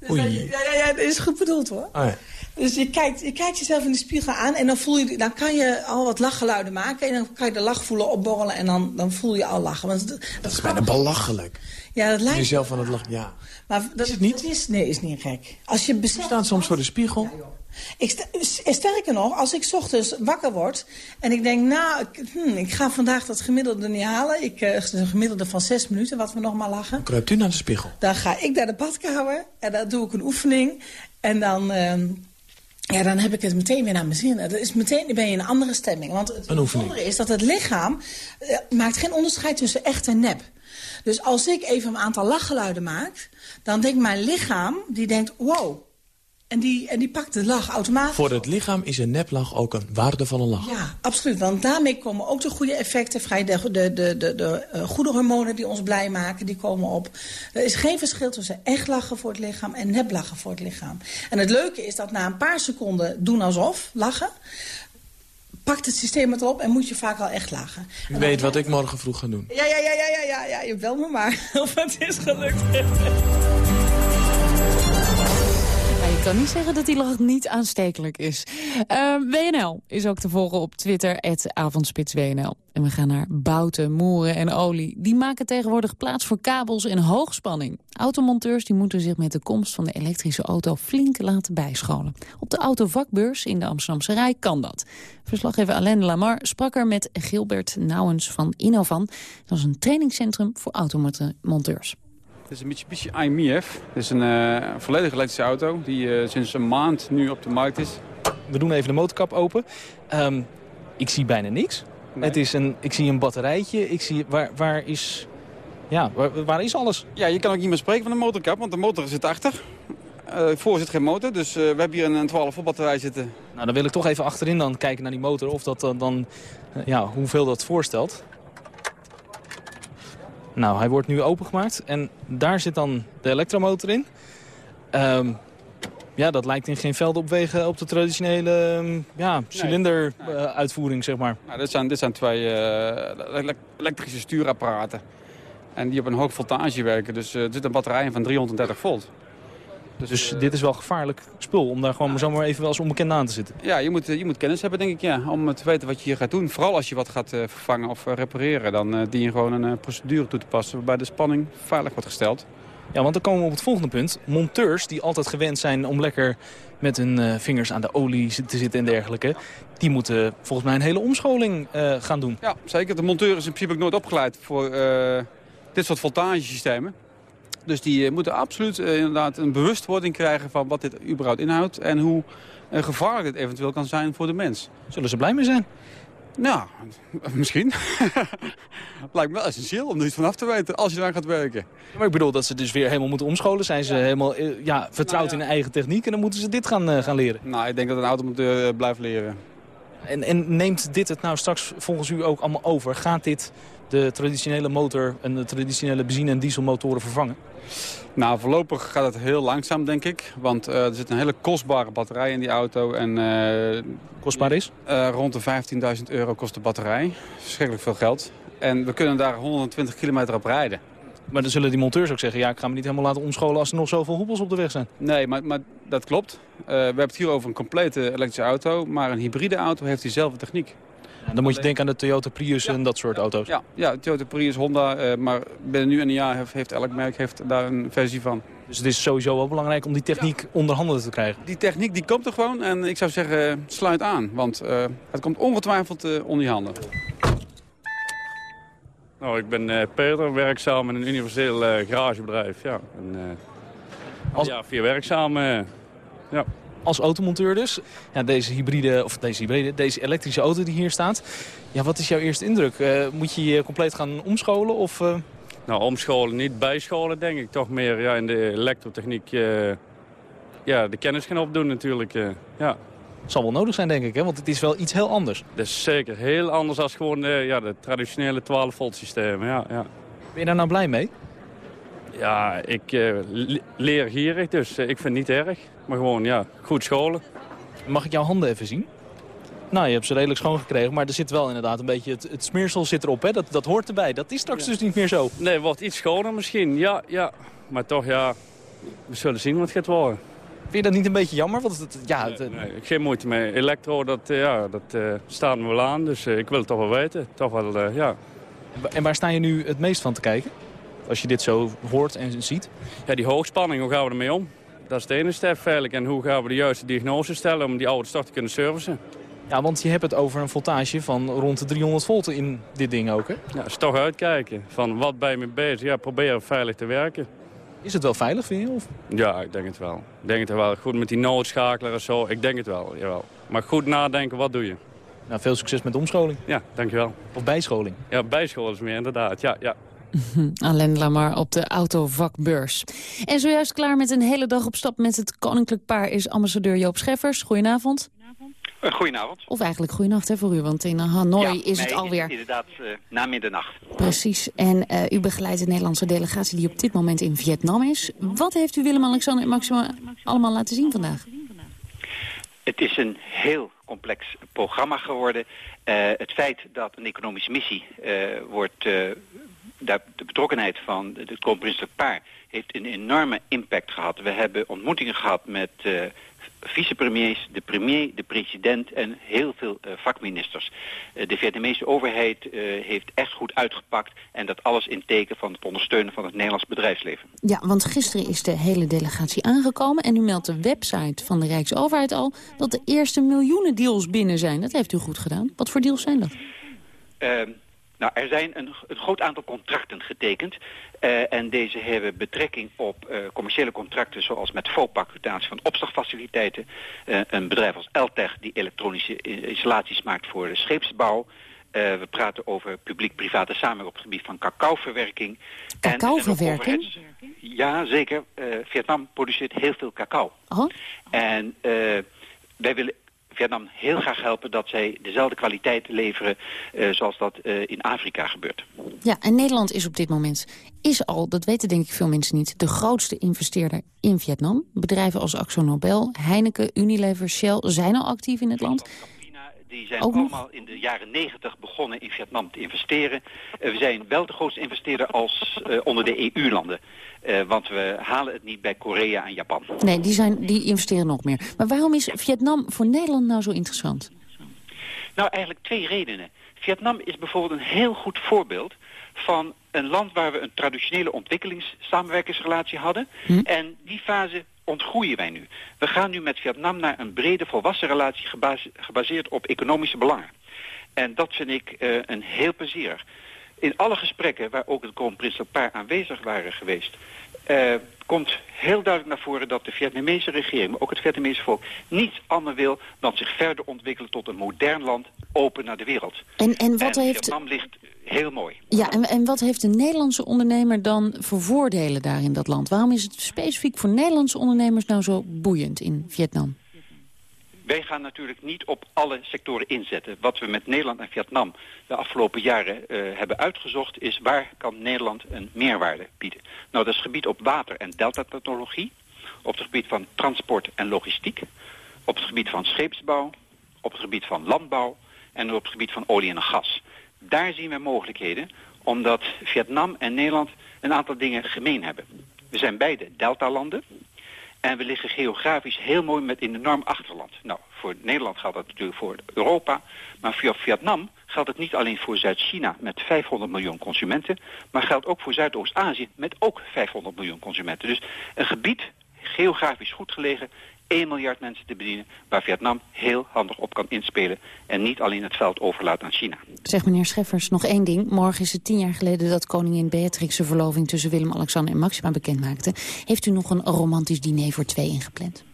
Dus dat, ja, ja, ja, dat is goed bedoeld, hoor. Oh, ja. Dus je kijkt, je kijkt jezelf in de spiegel aan en dan, voel je, dan kan je al wat lachgeluiden maken. En dan kan je de lach voelen opborrelen en dan, dan voel je al lachen. Want dat, dat is bijna belachelijk. Ja, dat lijkt... Jezelf aan het lachen, ja. Maar dat, is het niet? Dat is, nee, is niet gek. Als je beseft... staat soms voor de spiegel. Ja, ik st sterker nog, als ik ochtends wakker word en ik denk, nou, ik, hm, ik ga vandaag dat gemiddelde niet halen. Ik, uh, een gemiddelde van zes minuten, wat we nog maar lachen. Kruipt u naar de spiegel? Dan ga ik naar de badkamer en dan doe ik een oefening. En dan... Uh, ja, dan heb ik het meteen weer naar mijn zin. Dat is meteen ben je in een andere stemming. Want het bijzondere is dat het lichaam uh, maakt geen onderscheid tussen echt en nep. Dus als ik even een aantal lachgeluiden maak... dan denkt mijn lichaam, die denkt, wow... En die, en die pakt de lach automatisch Voor het lichaam is een neplach ook een waardevolle lach. Ja, absoluut. Want daarmee komen ook de goede effecten vrij. De, de, de, de, de uh, goede hormonen die ons blij maken, die komen op. Er is geen verschil tussen echt lachen voor het lichaam en nep lachen voor het lichaam. En het leuke is dat na een paar seconden doen alsof, lachen pakt het systeem het op en moet je vaak al echt lachen. U weet wat ik morgen vroeg ga doen. Ja, ja, ja, ja, ja, ja, ja. je bel me maar *laughs* of het is gelukt. Ik kan niet zeggen dat die lach niet aanstekelijk is. Uh, WNL is ook te volgen op Twitter, avondspitswnl. En we gaan naar bouten, moeren en olie. Die maken tegenwoordig plaats voor kabels en hoogspanning. Automonteurs die moeten zich met de komst van de elektrische auto flink laten bijscholen. Op de autovakbeurs in de Amsterdamse Rij kan dat. Verslaggever Alain Lamar sprak er met Gilbert Nouwens van Innovan. Dat is een trainingscentrum voor automonteurs. Dit is een Mitsubishi IMF. Dit is een uh, volledig elektrische auto die uh, sinds een maand nu op de markt is. We doen even de motorkap open. Um, ik zie bijna niks. Nee. Het is een, ik zie een batterijtje. Ik zie, waar, waar, is, ja, waar, waar, is alles? Ja, je kan ook niet meer spreken van de motorkap, want de motor zit achter. Uh, voor zit geen motor, dus we hebben hier een 12 volt batterij zitten. Nou, dan wil ik toch even achterin dan kijken naar die motor. Of dat dan, ja, hoeveel dat voorstelt. Nou, hij wordt nu opengemaakt en daar zit dan de elektromotor in. Um, ja, dat lijkt in geen veld op wegen op de traditionele um, ja, cilinderuitvoering, uh, zeg maar. Nou, dit, zijn, dit zijn twee uh, elektrische stuurapparaten. En die op een hoog voltage werken. Dus uh, er zit een batterij van 330 volt. Dus, dus uh, dit is wel gevaarlijk spul om daar gewoon zomaar even wel eens onbekend aan te zitten. Ja, je moet, je moet kennis hebben denk ik ja, om te weten wat je hier gaat doen. Vooral als je wat gaat vervangen of repareren. Dan dien je gewoon een procedure toe te passen waarbij de spanning veilig wordt gesteld. Ja, want dan komen we op het volgende punt. Monteurs die altijd gewend zijn om lekker met hun vingers aan de olie te zitten en dergelijke. Die moeten volgens mij een hele omscholing gaan doen. Ja, zeker. De monteur is in principe ook nooit opgeleid voor dit soort voltagesystemen. Dus die uh, moeten absoluut uh, inderdaad een bewustwording krijgen van wat dit überhaupt inhoudt. En hoe uh, gevaarlijk dit eventueel kan zijn voor de mens. Zullen ze blij mee zijn? Nou, *laughs* misschien. *laughs* Lijkt me wel essentieel om er iets van af te weten als je eraan gaat werken. Maar ik bedoel dat ze dus weer helemaal moeten omscholen. Zijn ze ja. helemaal ja, vertrouwd nou, ja. in hun eigen techniek en dan moeten ze dit gaan, gaan leren? Nou, ik denk dat een automonteur blijft leren. En, en neemt dit het nou straks volgens u ook allemaal over? Gaat dit de traditionele motor en de traditionele benzine- en dieselmotoren vervangen? Nou, voorlopig gaat het heel langzaam, denk ik. Want uh, er zit een hele kostbare batterij in die auto. En, uh, Kostbaar is? Uh, rond de 15.000 euro kost de batterij. Verschrikkelijk veel geld. En we kunnen daar 120 kilometer op rijden. Maar dan zullen die monteurs ook zeggen... ja, ik ga me niet helemaal laten omscholen als er nog zoveel hoepels op de weg zijn. Nee, maar, maar dat klopt. we hebben het hier over een complete elektrische auto. Maar een hybride auto heeft diezelfde techniek. Dan moet je denken aan de Toyota Prius ja. en dat soort auto's. Ja, ja Toyota Prius, Honda. Uh, maar binnen nu en een jaar heeft, heeft, elk merk heeft daar een versie van. Dus het is sowieso wel belangrijk om die techniek ja. onder handen te krijgen. Die techniek die komt er gewoon en ik zou zeggen sluit aan. Want uh, het komt ongetwijfeld uh, onder je handen. Nou, ik ben uh, Peter, werkzaam in een universeel garagebedrijf. Ja. En, Als... Ja, vier werkzaam. ja als automonteur dus. Ja, deze hybride, of deze hybride, deze elektrische auto die hier staat. Ja, wat is jouw eerste indruk? Uh, moet je je compleet gaan omscholen? Of, uh... Nou, omscholen niet, bijscholen denk ik. Toch meer ja, in de elektrotechniek uh, ja, de kennis gaan opdoen natuurlijk. ja. Het zal wel nodig zijn, denk ik, hè? want het is wel iets heel anders. Dat is zeker heel anders dan gewoon ja, de traditionele 12 volt systemen. Ja, ja. Ben je daar nou blij mee? Ja, ik uh, leer gierig, dus uh, ik vind het niet erg. Maar gewoon, ja, goed scholen. Mag ik jouw handen even zien? Nou, je hebt ze redelijk schoon gekregen, maar er zit wel inderdaad een beetje... Het, het smeersel zit erop, hè? Dat, dat hoort erbij. Dat is straks ja. dus niet meer zo. Nee, wordt iets schoner misschien, ja, ja. Maar toch, ja, we zullen zien wat het gaat worden. Vind je dat niet een beetje jammer? Want het, ja, het, nee, nee, geen moeite mee. Elektro, dat, uh, ja, dat uh, staat me wel aan, dus ik wil het toch wel weten. Toch wel, ja. En waar sta je nu het meest van te kijken? Als je dit zo hoort en ziet? Ja, die hoogspanning, hoe gaan we ermee om? Dat is de ene stap eigenlijk. En hoe gaan we de juiste diagnose stellen om die auto's toch te kunnen servicen? Ja, want je hebt het over een voltage van rond de 300 volt in dit ding ook, hè? Ja, is toch uitkijken. Van wat ben je mee bezig? Ja, proberen veilig te werken. Is het wel veilig, vind je? Of? Ja, ik denk het wel. Ik denk het wel. Goed met die noodschakelaar en zo. Ik denk het wel, jawel. Maar goed nadenken, wat doe je? Nou, veel succes met omscholing. Ja, dankjewel. Of bijscholing. Ja, bijscholing is meer inderdaad. Ja, ja. Alain Lamar op de autovakbeurs. En zojuist klaar met een hele dag op stap met het koninklijk paar... is ambassadeur Joop Scheffers. Goedenavond. Uh, goedenavond. Of eigenlijk goeienacht hè, voor u, want in Hanoi ja, is nee, het alweer... inderdaad uh, na middernacht. Precies. En uh, u begeleidt de Nederlandse delegatie die op dit moment in Vietnam is. Wat heeft u Willem-Alexander en Maxima allemaal laten zien vandaag? Het is een heel complex programma geworden. het feit dat een economische missie wordt de betrokkenheid van het kroonprinselijk paar heeft een enorme impact gehad. We hebben ontmoetingen gehad met uh, vicepremiers, de premier, de president en heel veel uh, vakministers. Uh, de Vietnamese overheid heeft echt goed uitgepakt en dat alles in teken van het ondersteunen van het Nederlands bedrijfsleven. Ja, want gisteren is de hele delegatie aangekomen en nu meldt de website van de Rijksoverheid al dat de eerste miljoenen deals binnen zijn. Dat heeft u goed gedaan. Wat voor deals zijn dat? Nou, er zijn een, een, groot aantal contracten getekend. Uh, en deze hebben betrekking op uh, commerciële contracten zoals met FOPAC, rotatie van opslagfaciliteiten. Uh, een bedrijf als Eltech die elektronische installaties maakt voor de scheepsbouw. we praten over publiek-private samenwerking op het gebied van cacaoverwerking. Cacaoverwerking? Ja, zeker. Vietnam produceert heel veel cacao. Oh. En wij willen Vietnam heel graag helpen dat zij dezelfde kwaliteit leveren uh, zoals dat uh, in Afrika gebeurt. Ja, en Nederland is op dit moment, is al, dat weten denk ik veel mensen niet, de grootste investeerder in Vietnam. Bedrijven als AxoNobel, Heineken, Unilever, Shell zijn al actief in het land. Die zijn Ook allemaal nog? in de jaren negentig begonnen in Vietnam te investeren. Uh, we zijn wel de grootste investeerder als uh, onder de EU-landen. Uh, want we halen het niet bij Korea en Japan. Nee, die, zijn, die investeren nog meer. Maar waarom is Vietnam voor Nederland nou zo interessant? Nou, eigenlijk twee redenen. Vietnam is bijvoorbeeld een heel goed voorbeeld van een land waar we een traditionele ontwikkelingssamenwerkingsrelatie hadden. Hm? En die fase ontgroeien wij nu. We gaan nu met Vietnam naar een brede volwassen relatie gebase gebaseerd op economische belangen. En dat vind ik uh, een heel plezier. In alle gesprekken waar ook het kroonprinselijk paar aanwezig waren geweest... Uh, komt heel duidelijk naar voren dat de Vietnamese regering, maar ook het Vietnamese volk, niets anders wil dan zich verder ontwikkelen tot een modern land, open naar de wereld. En, en wat en heeft... Vietnam ligt heel mooi. Ja, en, en wat heeft de Nederlandse ondernemer dan voor voordelen daar in dat land? Waarom is het specifiek voor Nederlandse ondernemers nou zo boeiend in Vietnam? Wij gaan natuurlijk niet op alle sectoren inzetten. Wat we met Nederland en Vietnam de afgelopen jaren uh, hebben uitgezocht... is waar kan Nederland een meerwaarde bieden. Nou, dat is gebied op water- en deltatechnologie... op het gebied van transport en logistiek... op het gebied van scheepsbouw... op het gebied van landbouw... en op het gebied van olie en gas. Daar zien we mogelijkheden, omdat Vietnam en Nederland een aantal dingen gemeen hebben. We zijn beide deltalanden... En we liggen geografisch heel mooi met in enorm achterland. Nou, voor Nederland geldt dat natuurlijk voor Europa. Maar voor Vietnam geldt het niet alleen voor Zuid-China met 500 miljoen consumenten. Maar geldt ook voor Zuidoost-Azië met ook 500 miljoen consumenten. Dus een gebied, geografisch goed gelegen, 1 miljard mensen te bedienen... waar Vietnam heel handig op kan inspelen... en niet alleen het veld overlaat aan China. Zeg meneer Scheffers, nog één ding. Morgen is het tien jaar geleden dat koningin Beatrix... de verloving tussen Willem-Alexander en Maxima bekend maakte. Heeft u nog een romantisch diner voor twee ingepland?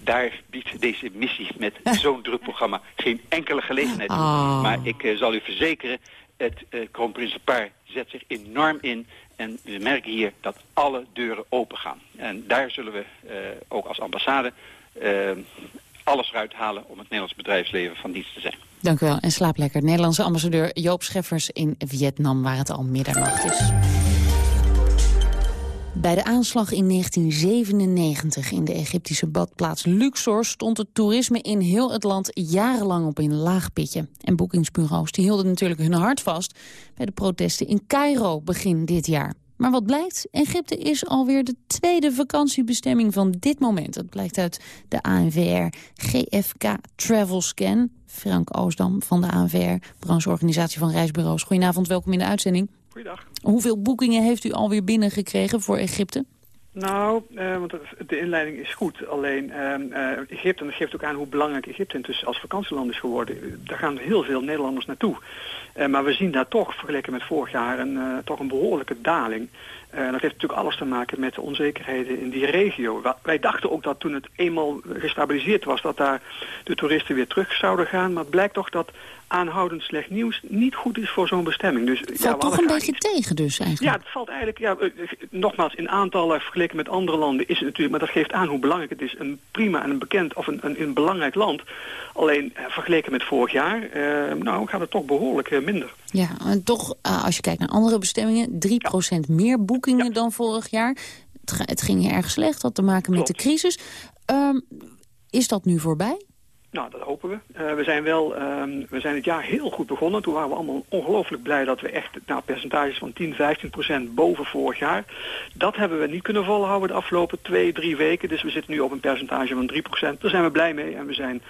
Daar biedt deze missie met zo'n druk programma geen enkele gelegenheid. Ah. Maar ik uh, zal u verzekeren, het uh, kroonprinsenpaar zet zich enorm in en we merken hier dat alle deuren open gaan. En daar zullen we uh, ook als ambassade uh, alles eruit halen om het Nederlands bedrijfsleven van dienst te zijn. Dank u wel en slaap lekker. Nederlandse ambassadeur Joop Scheffers in Vietnam, waar het al middernacht is. Bij de aanslag in 1997 in de Egyptische badplaats Luxor... stond het toerisme in heel het land jarenlang op een laag pitje. En boekingsbureaus die hielden natuurlijk hun hart vast... bij de protesten in Cairo begin dit jaar. Maar wat blijkt? Egypte is alweer de tweede vakantiebestemming van dit moment. Dat blijkt uit de ANVR GFK Travel Scan. Frank Oosdam van de ANVR, brancheorganisatie van reisbureaus. Goedenavond, welkom in de uitzending. Goeiedag. Hoeveel boekingen heeft u alweer binnengekregen voor Egypte? Nou, uh, want de inleiding is goed. Alleen uh, Egypte, en dat geeft ook aan hoe belangrijk Egypte intussen als vakantieland is geworden. Daar gaan heel veel Nederlanders naartoe. maar we zien daar toch, vergeleken met vorig jaar, een, toch een behoorlijke daling. Dat heeft natuurlijk alles te maken met de onzekerheden in die regio. Wij dachten ook dat toen het eenmaal gestabiliseerd was... dat daar de toeristen weer terug zouden gaan. Maar het blijkt toch dat aanhoudend slecht nieuws niet goed is voor zo'n bestemming. Dus, valt ja, toch een beetje iets... tegen dus eigenlijk? Ja, het valt eigenlijk... Ja, nogmaals, in aantallen vergeleken met andere landen is het natuurlijk... maar dat geeft aan hoe belangrijk het is. Een prima en een bekend of een, een, een belangrijk land. Alleen eh, vergeleken met vorig jaar, eh, nou gaat het toch behoorlijk eh, minder. Ja, en toch, als je kijkt naar andere bestemmingen... 3% ja. meer boekingen ja. dan vorig jaar. Het, het, ging hier erg slecht, had te maken met Klopt. de crisis. Um, is dat nu voorbij? Nou, dat hopen we. Uh, we zijn wel, um, we zijn het jaar heel goed begonnen. Toen waren we allemaal ongelooflijk blij dat we echt nou, percentages van 10, 15 procent boven vorig jaar. Dat hebben we niet kunnen volhouden de afgelopen twee, drie weken. Dus we zitten nu op een percentage van 3 procent. Daar zijn we blij mee en we zijn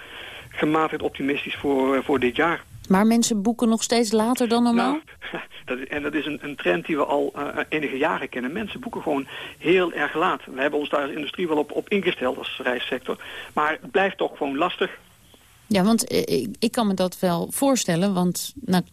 gematigd optimistisch voor, uh, voor dit jaar. Maar mensen boeken nog steeds later dan normaal? Nou, *laughs* dat, en dat is een, een, trend die we al uh, enige jaren kennen. Mensen boeken gewoon heel erg laat. We hebben ons daar als industrie wel op, op ingesteld als reissector. Maar het blijft toch gewoon lastig. Ja, want ik, ik kan me dat wel voorstellen, want nou,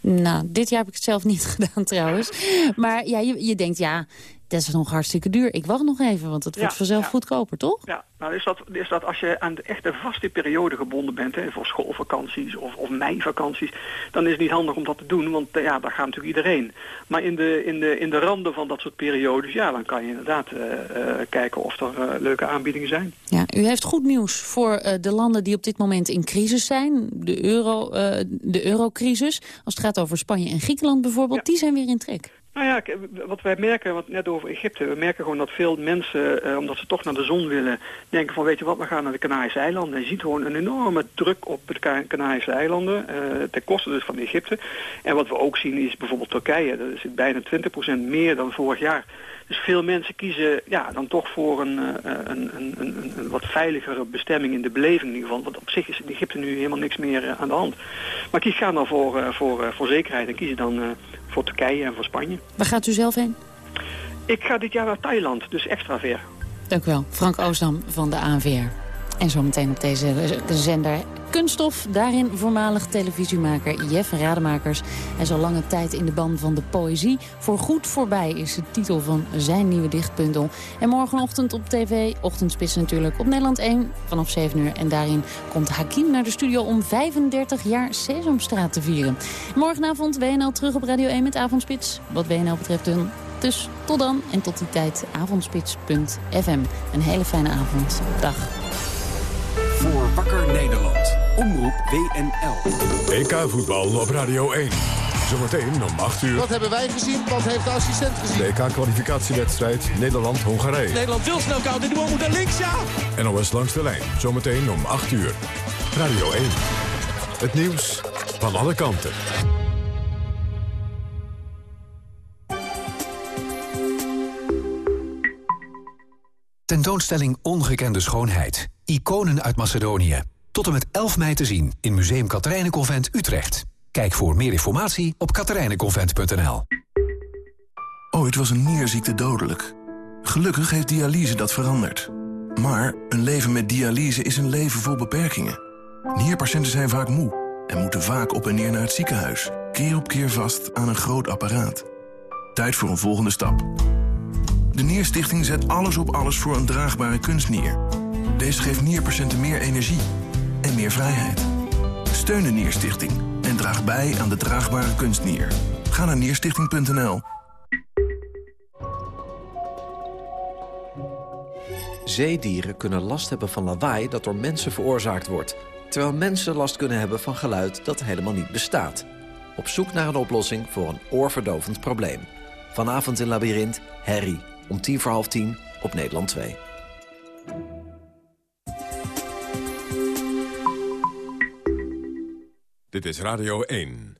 nou, dit jaar heb ik het zelf niet *laughs* gedaan trouwens. Maar ja, je, je denkt, ja, dat is nog hartstikke duur. Ik wacht nog even, want het wordt ja, vanzelf ja. goedkoper, toch? Ja, nou is dat, is dat als je aan de echte vaste periode gebonden bent, hè, voor schoolvakanties of, of meivakanties, dan is het niet handig om dat te doen, want uh, ja, daar gaat natuurlijk iedereen. Maar in de, in, de, in de randen van dat soort periodes, ja, dan kan je inderdaad uh, uh, kijken of er uh, leuke aanbiedingen zijn. Ja, u heeft goed nieuws voor de landen die op dit moment in crisis zijn. De, euro, de eurocrisis, als het gaat over Spanje en Griekenland bijvoorbeeld, ja. die zijn weer in trek. Nou ja, wat wij merken, wat net over Egypte, we merken gewoon dat veel mensen, uh, omdat ze toch naar de zon willen, denken van weet je wat, we gaan naar de Canarische eilanden. En je ziet gewoon een enorme druk op de Canarische eilanden, uh, ten koste dus van Egypte. En wat we ook zien is bijvoorbeeld Turkije, dat zit bijna 20% meer dan vorig jaar. Dus veel mensen kiezen ja, dan toch voor een, uh, een, een, een, een wat veiligere bestemming in de beleving in ieder geval. Want op zich is in Egypte nu helemaal niks meer aan de hand. Maar kies gaan dan voor, voor, voor zekerheid en kiezen dan voor Turkije en voor Spanje. Waar gaat u zelf heen? Ik ga dit jaar naar Thailand, dus extra ver. Dank u wel. Frank Oosdam van de ANVR. En zometeen op deze zender Kunststof. Daarin voormalig televisiemaker Jeff Rademakers. Hij is al lange tijd in de ban van de poëzie. Voor goed voorbij is de titel van zijn nieuwe dichtbundel. En morgenochtend op tv, ochtendspits natuurlijk, op Nederland 1 vanaf 7 uur. En daarin komt Hakim naar de studio om 35 jaar Sesamstraat te vieren. Morgenavond WNL terug op Radio 1 met Avondspits. Wat WNL betreft. Dus tot dan en tot die tijd avondspits.fm. Een hele fijne avond. Dag. Wakker Nederland. Omroep WNL. EK voetbal op Radio 1. Zometeen om 8 uur. Wat hebben wij gezien? Wat heeft de assistent gezien? De EK-kwalificatiewedstrijd Nederland-Hongarije. Nederland wil snel koud in de bal moet naar links, ja! NOS langs de lijn. Zometeen om 8 uur. Radio 1. Het nieuws van alle kanten. Tentoonstelling Ongekende Schoonheid. Iconen uit Macedonië. Tot en met 11 mei te zien in Museum Katerijnenconvent Utrecht. Kijk voor meer informatie op katerijnenconvent.nl. Ooit was een nierziekte dodelijk. Gelukkig heeft dialyse dat veranderd. Maar een leven met dialyse is een leven vol beperkingen. Nierpatiënten zijn vaak moe en moeten vaak op en neer naar het ziekenhuis. Keer op keer vast aan een groot apparaat. Tijd voor een volgende stap. De Nierstichting zet alles op alles voor een draagbare kunstnier. Deze geeft nierpatiënten meer energie en meer vrijheid. Steun de Nierstichting en draag bij aan de draagbare kunstnier. Ga naar nierstichting.nl. Zeedieren kunnen last hebben van lawaai dat door mensen veroorzaakt wordt... terwijl mensen last kunnen hebben van geluid dat helemaal niet bestaat. Op zoek naar een oplossing voor een oorverdovend probleem. Vanavond in Labyrinth, Harry, om tien voor half tien op Nederland 2. Dit is Radio 1.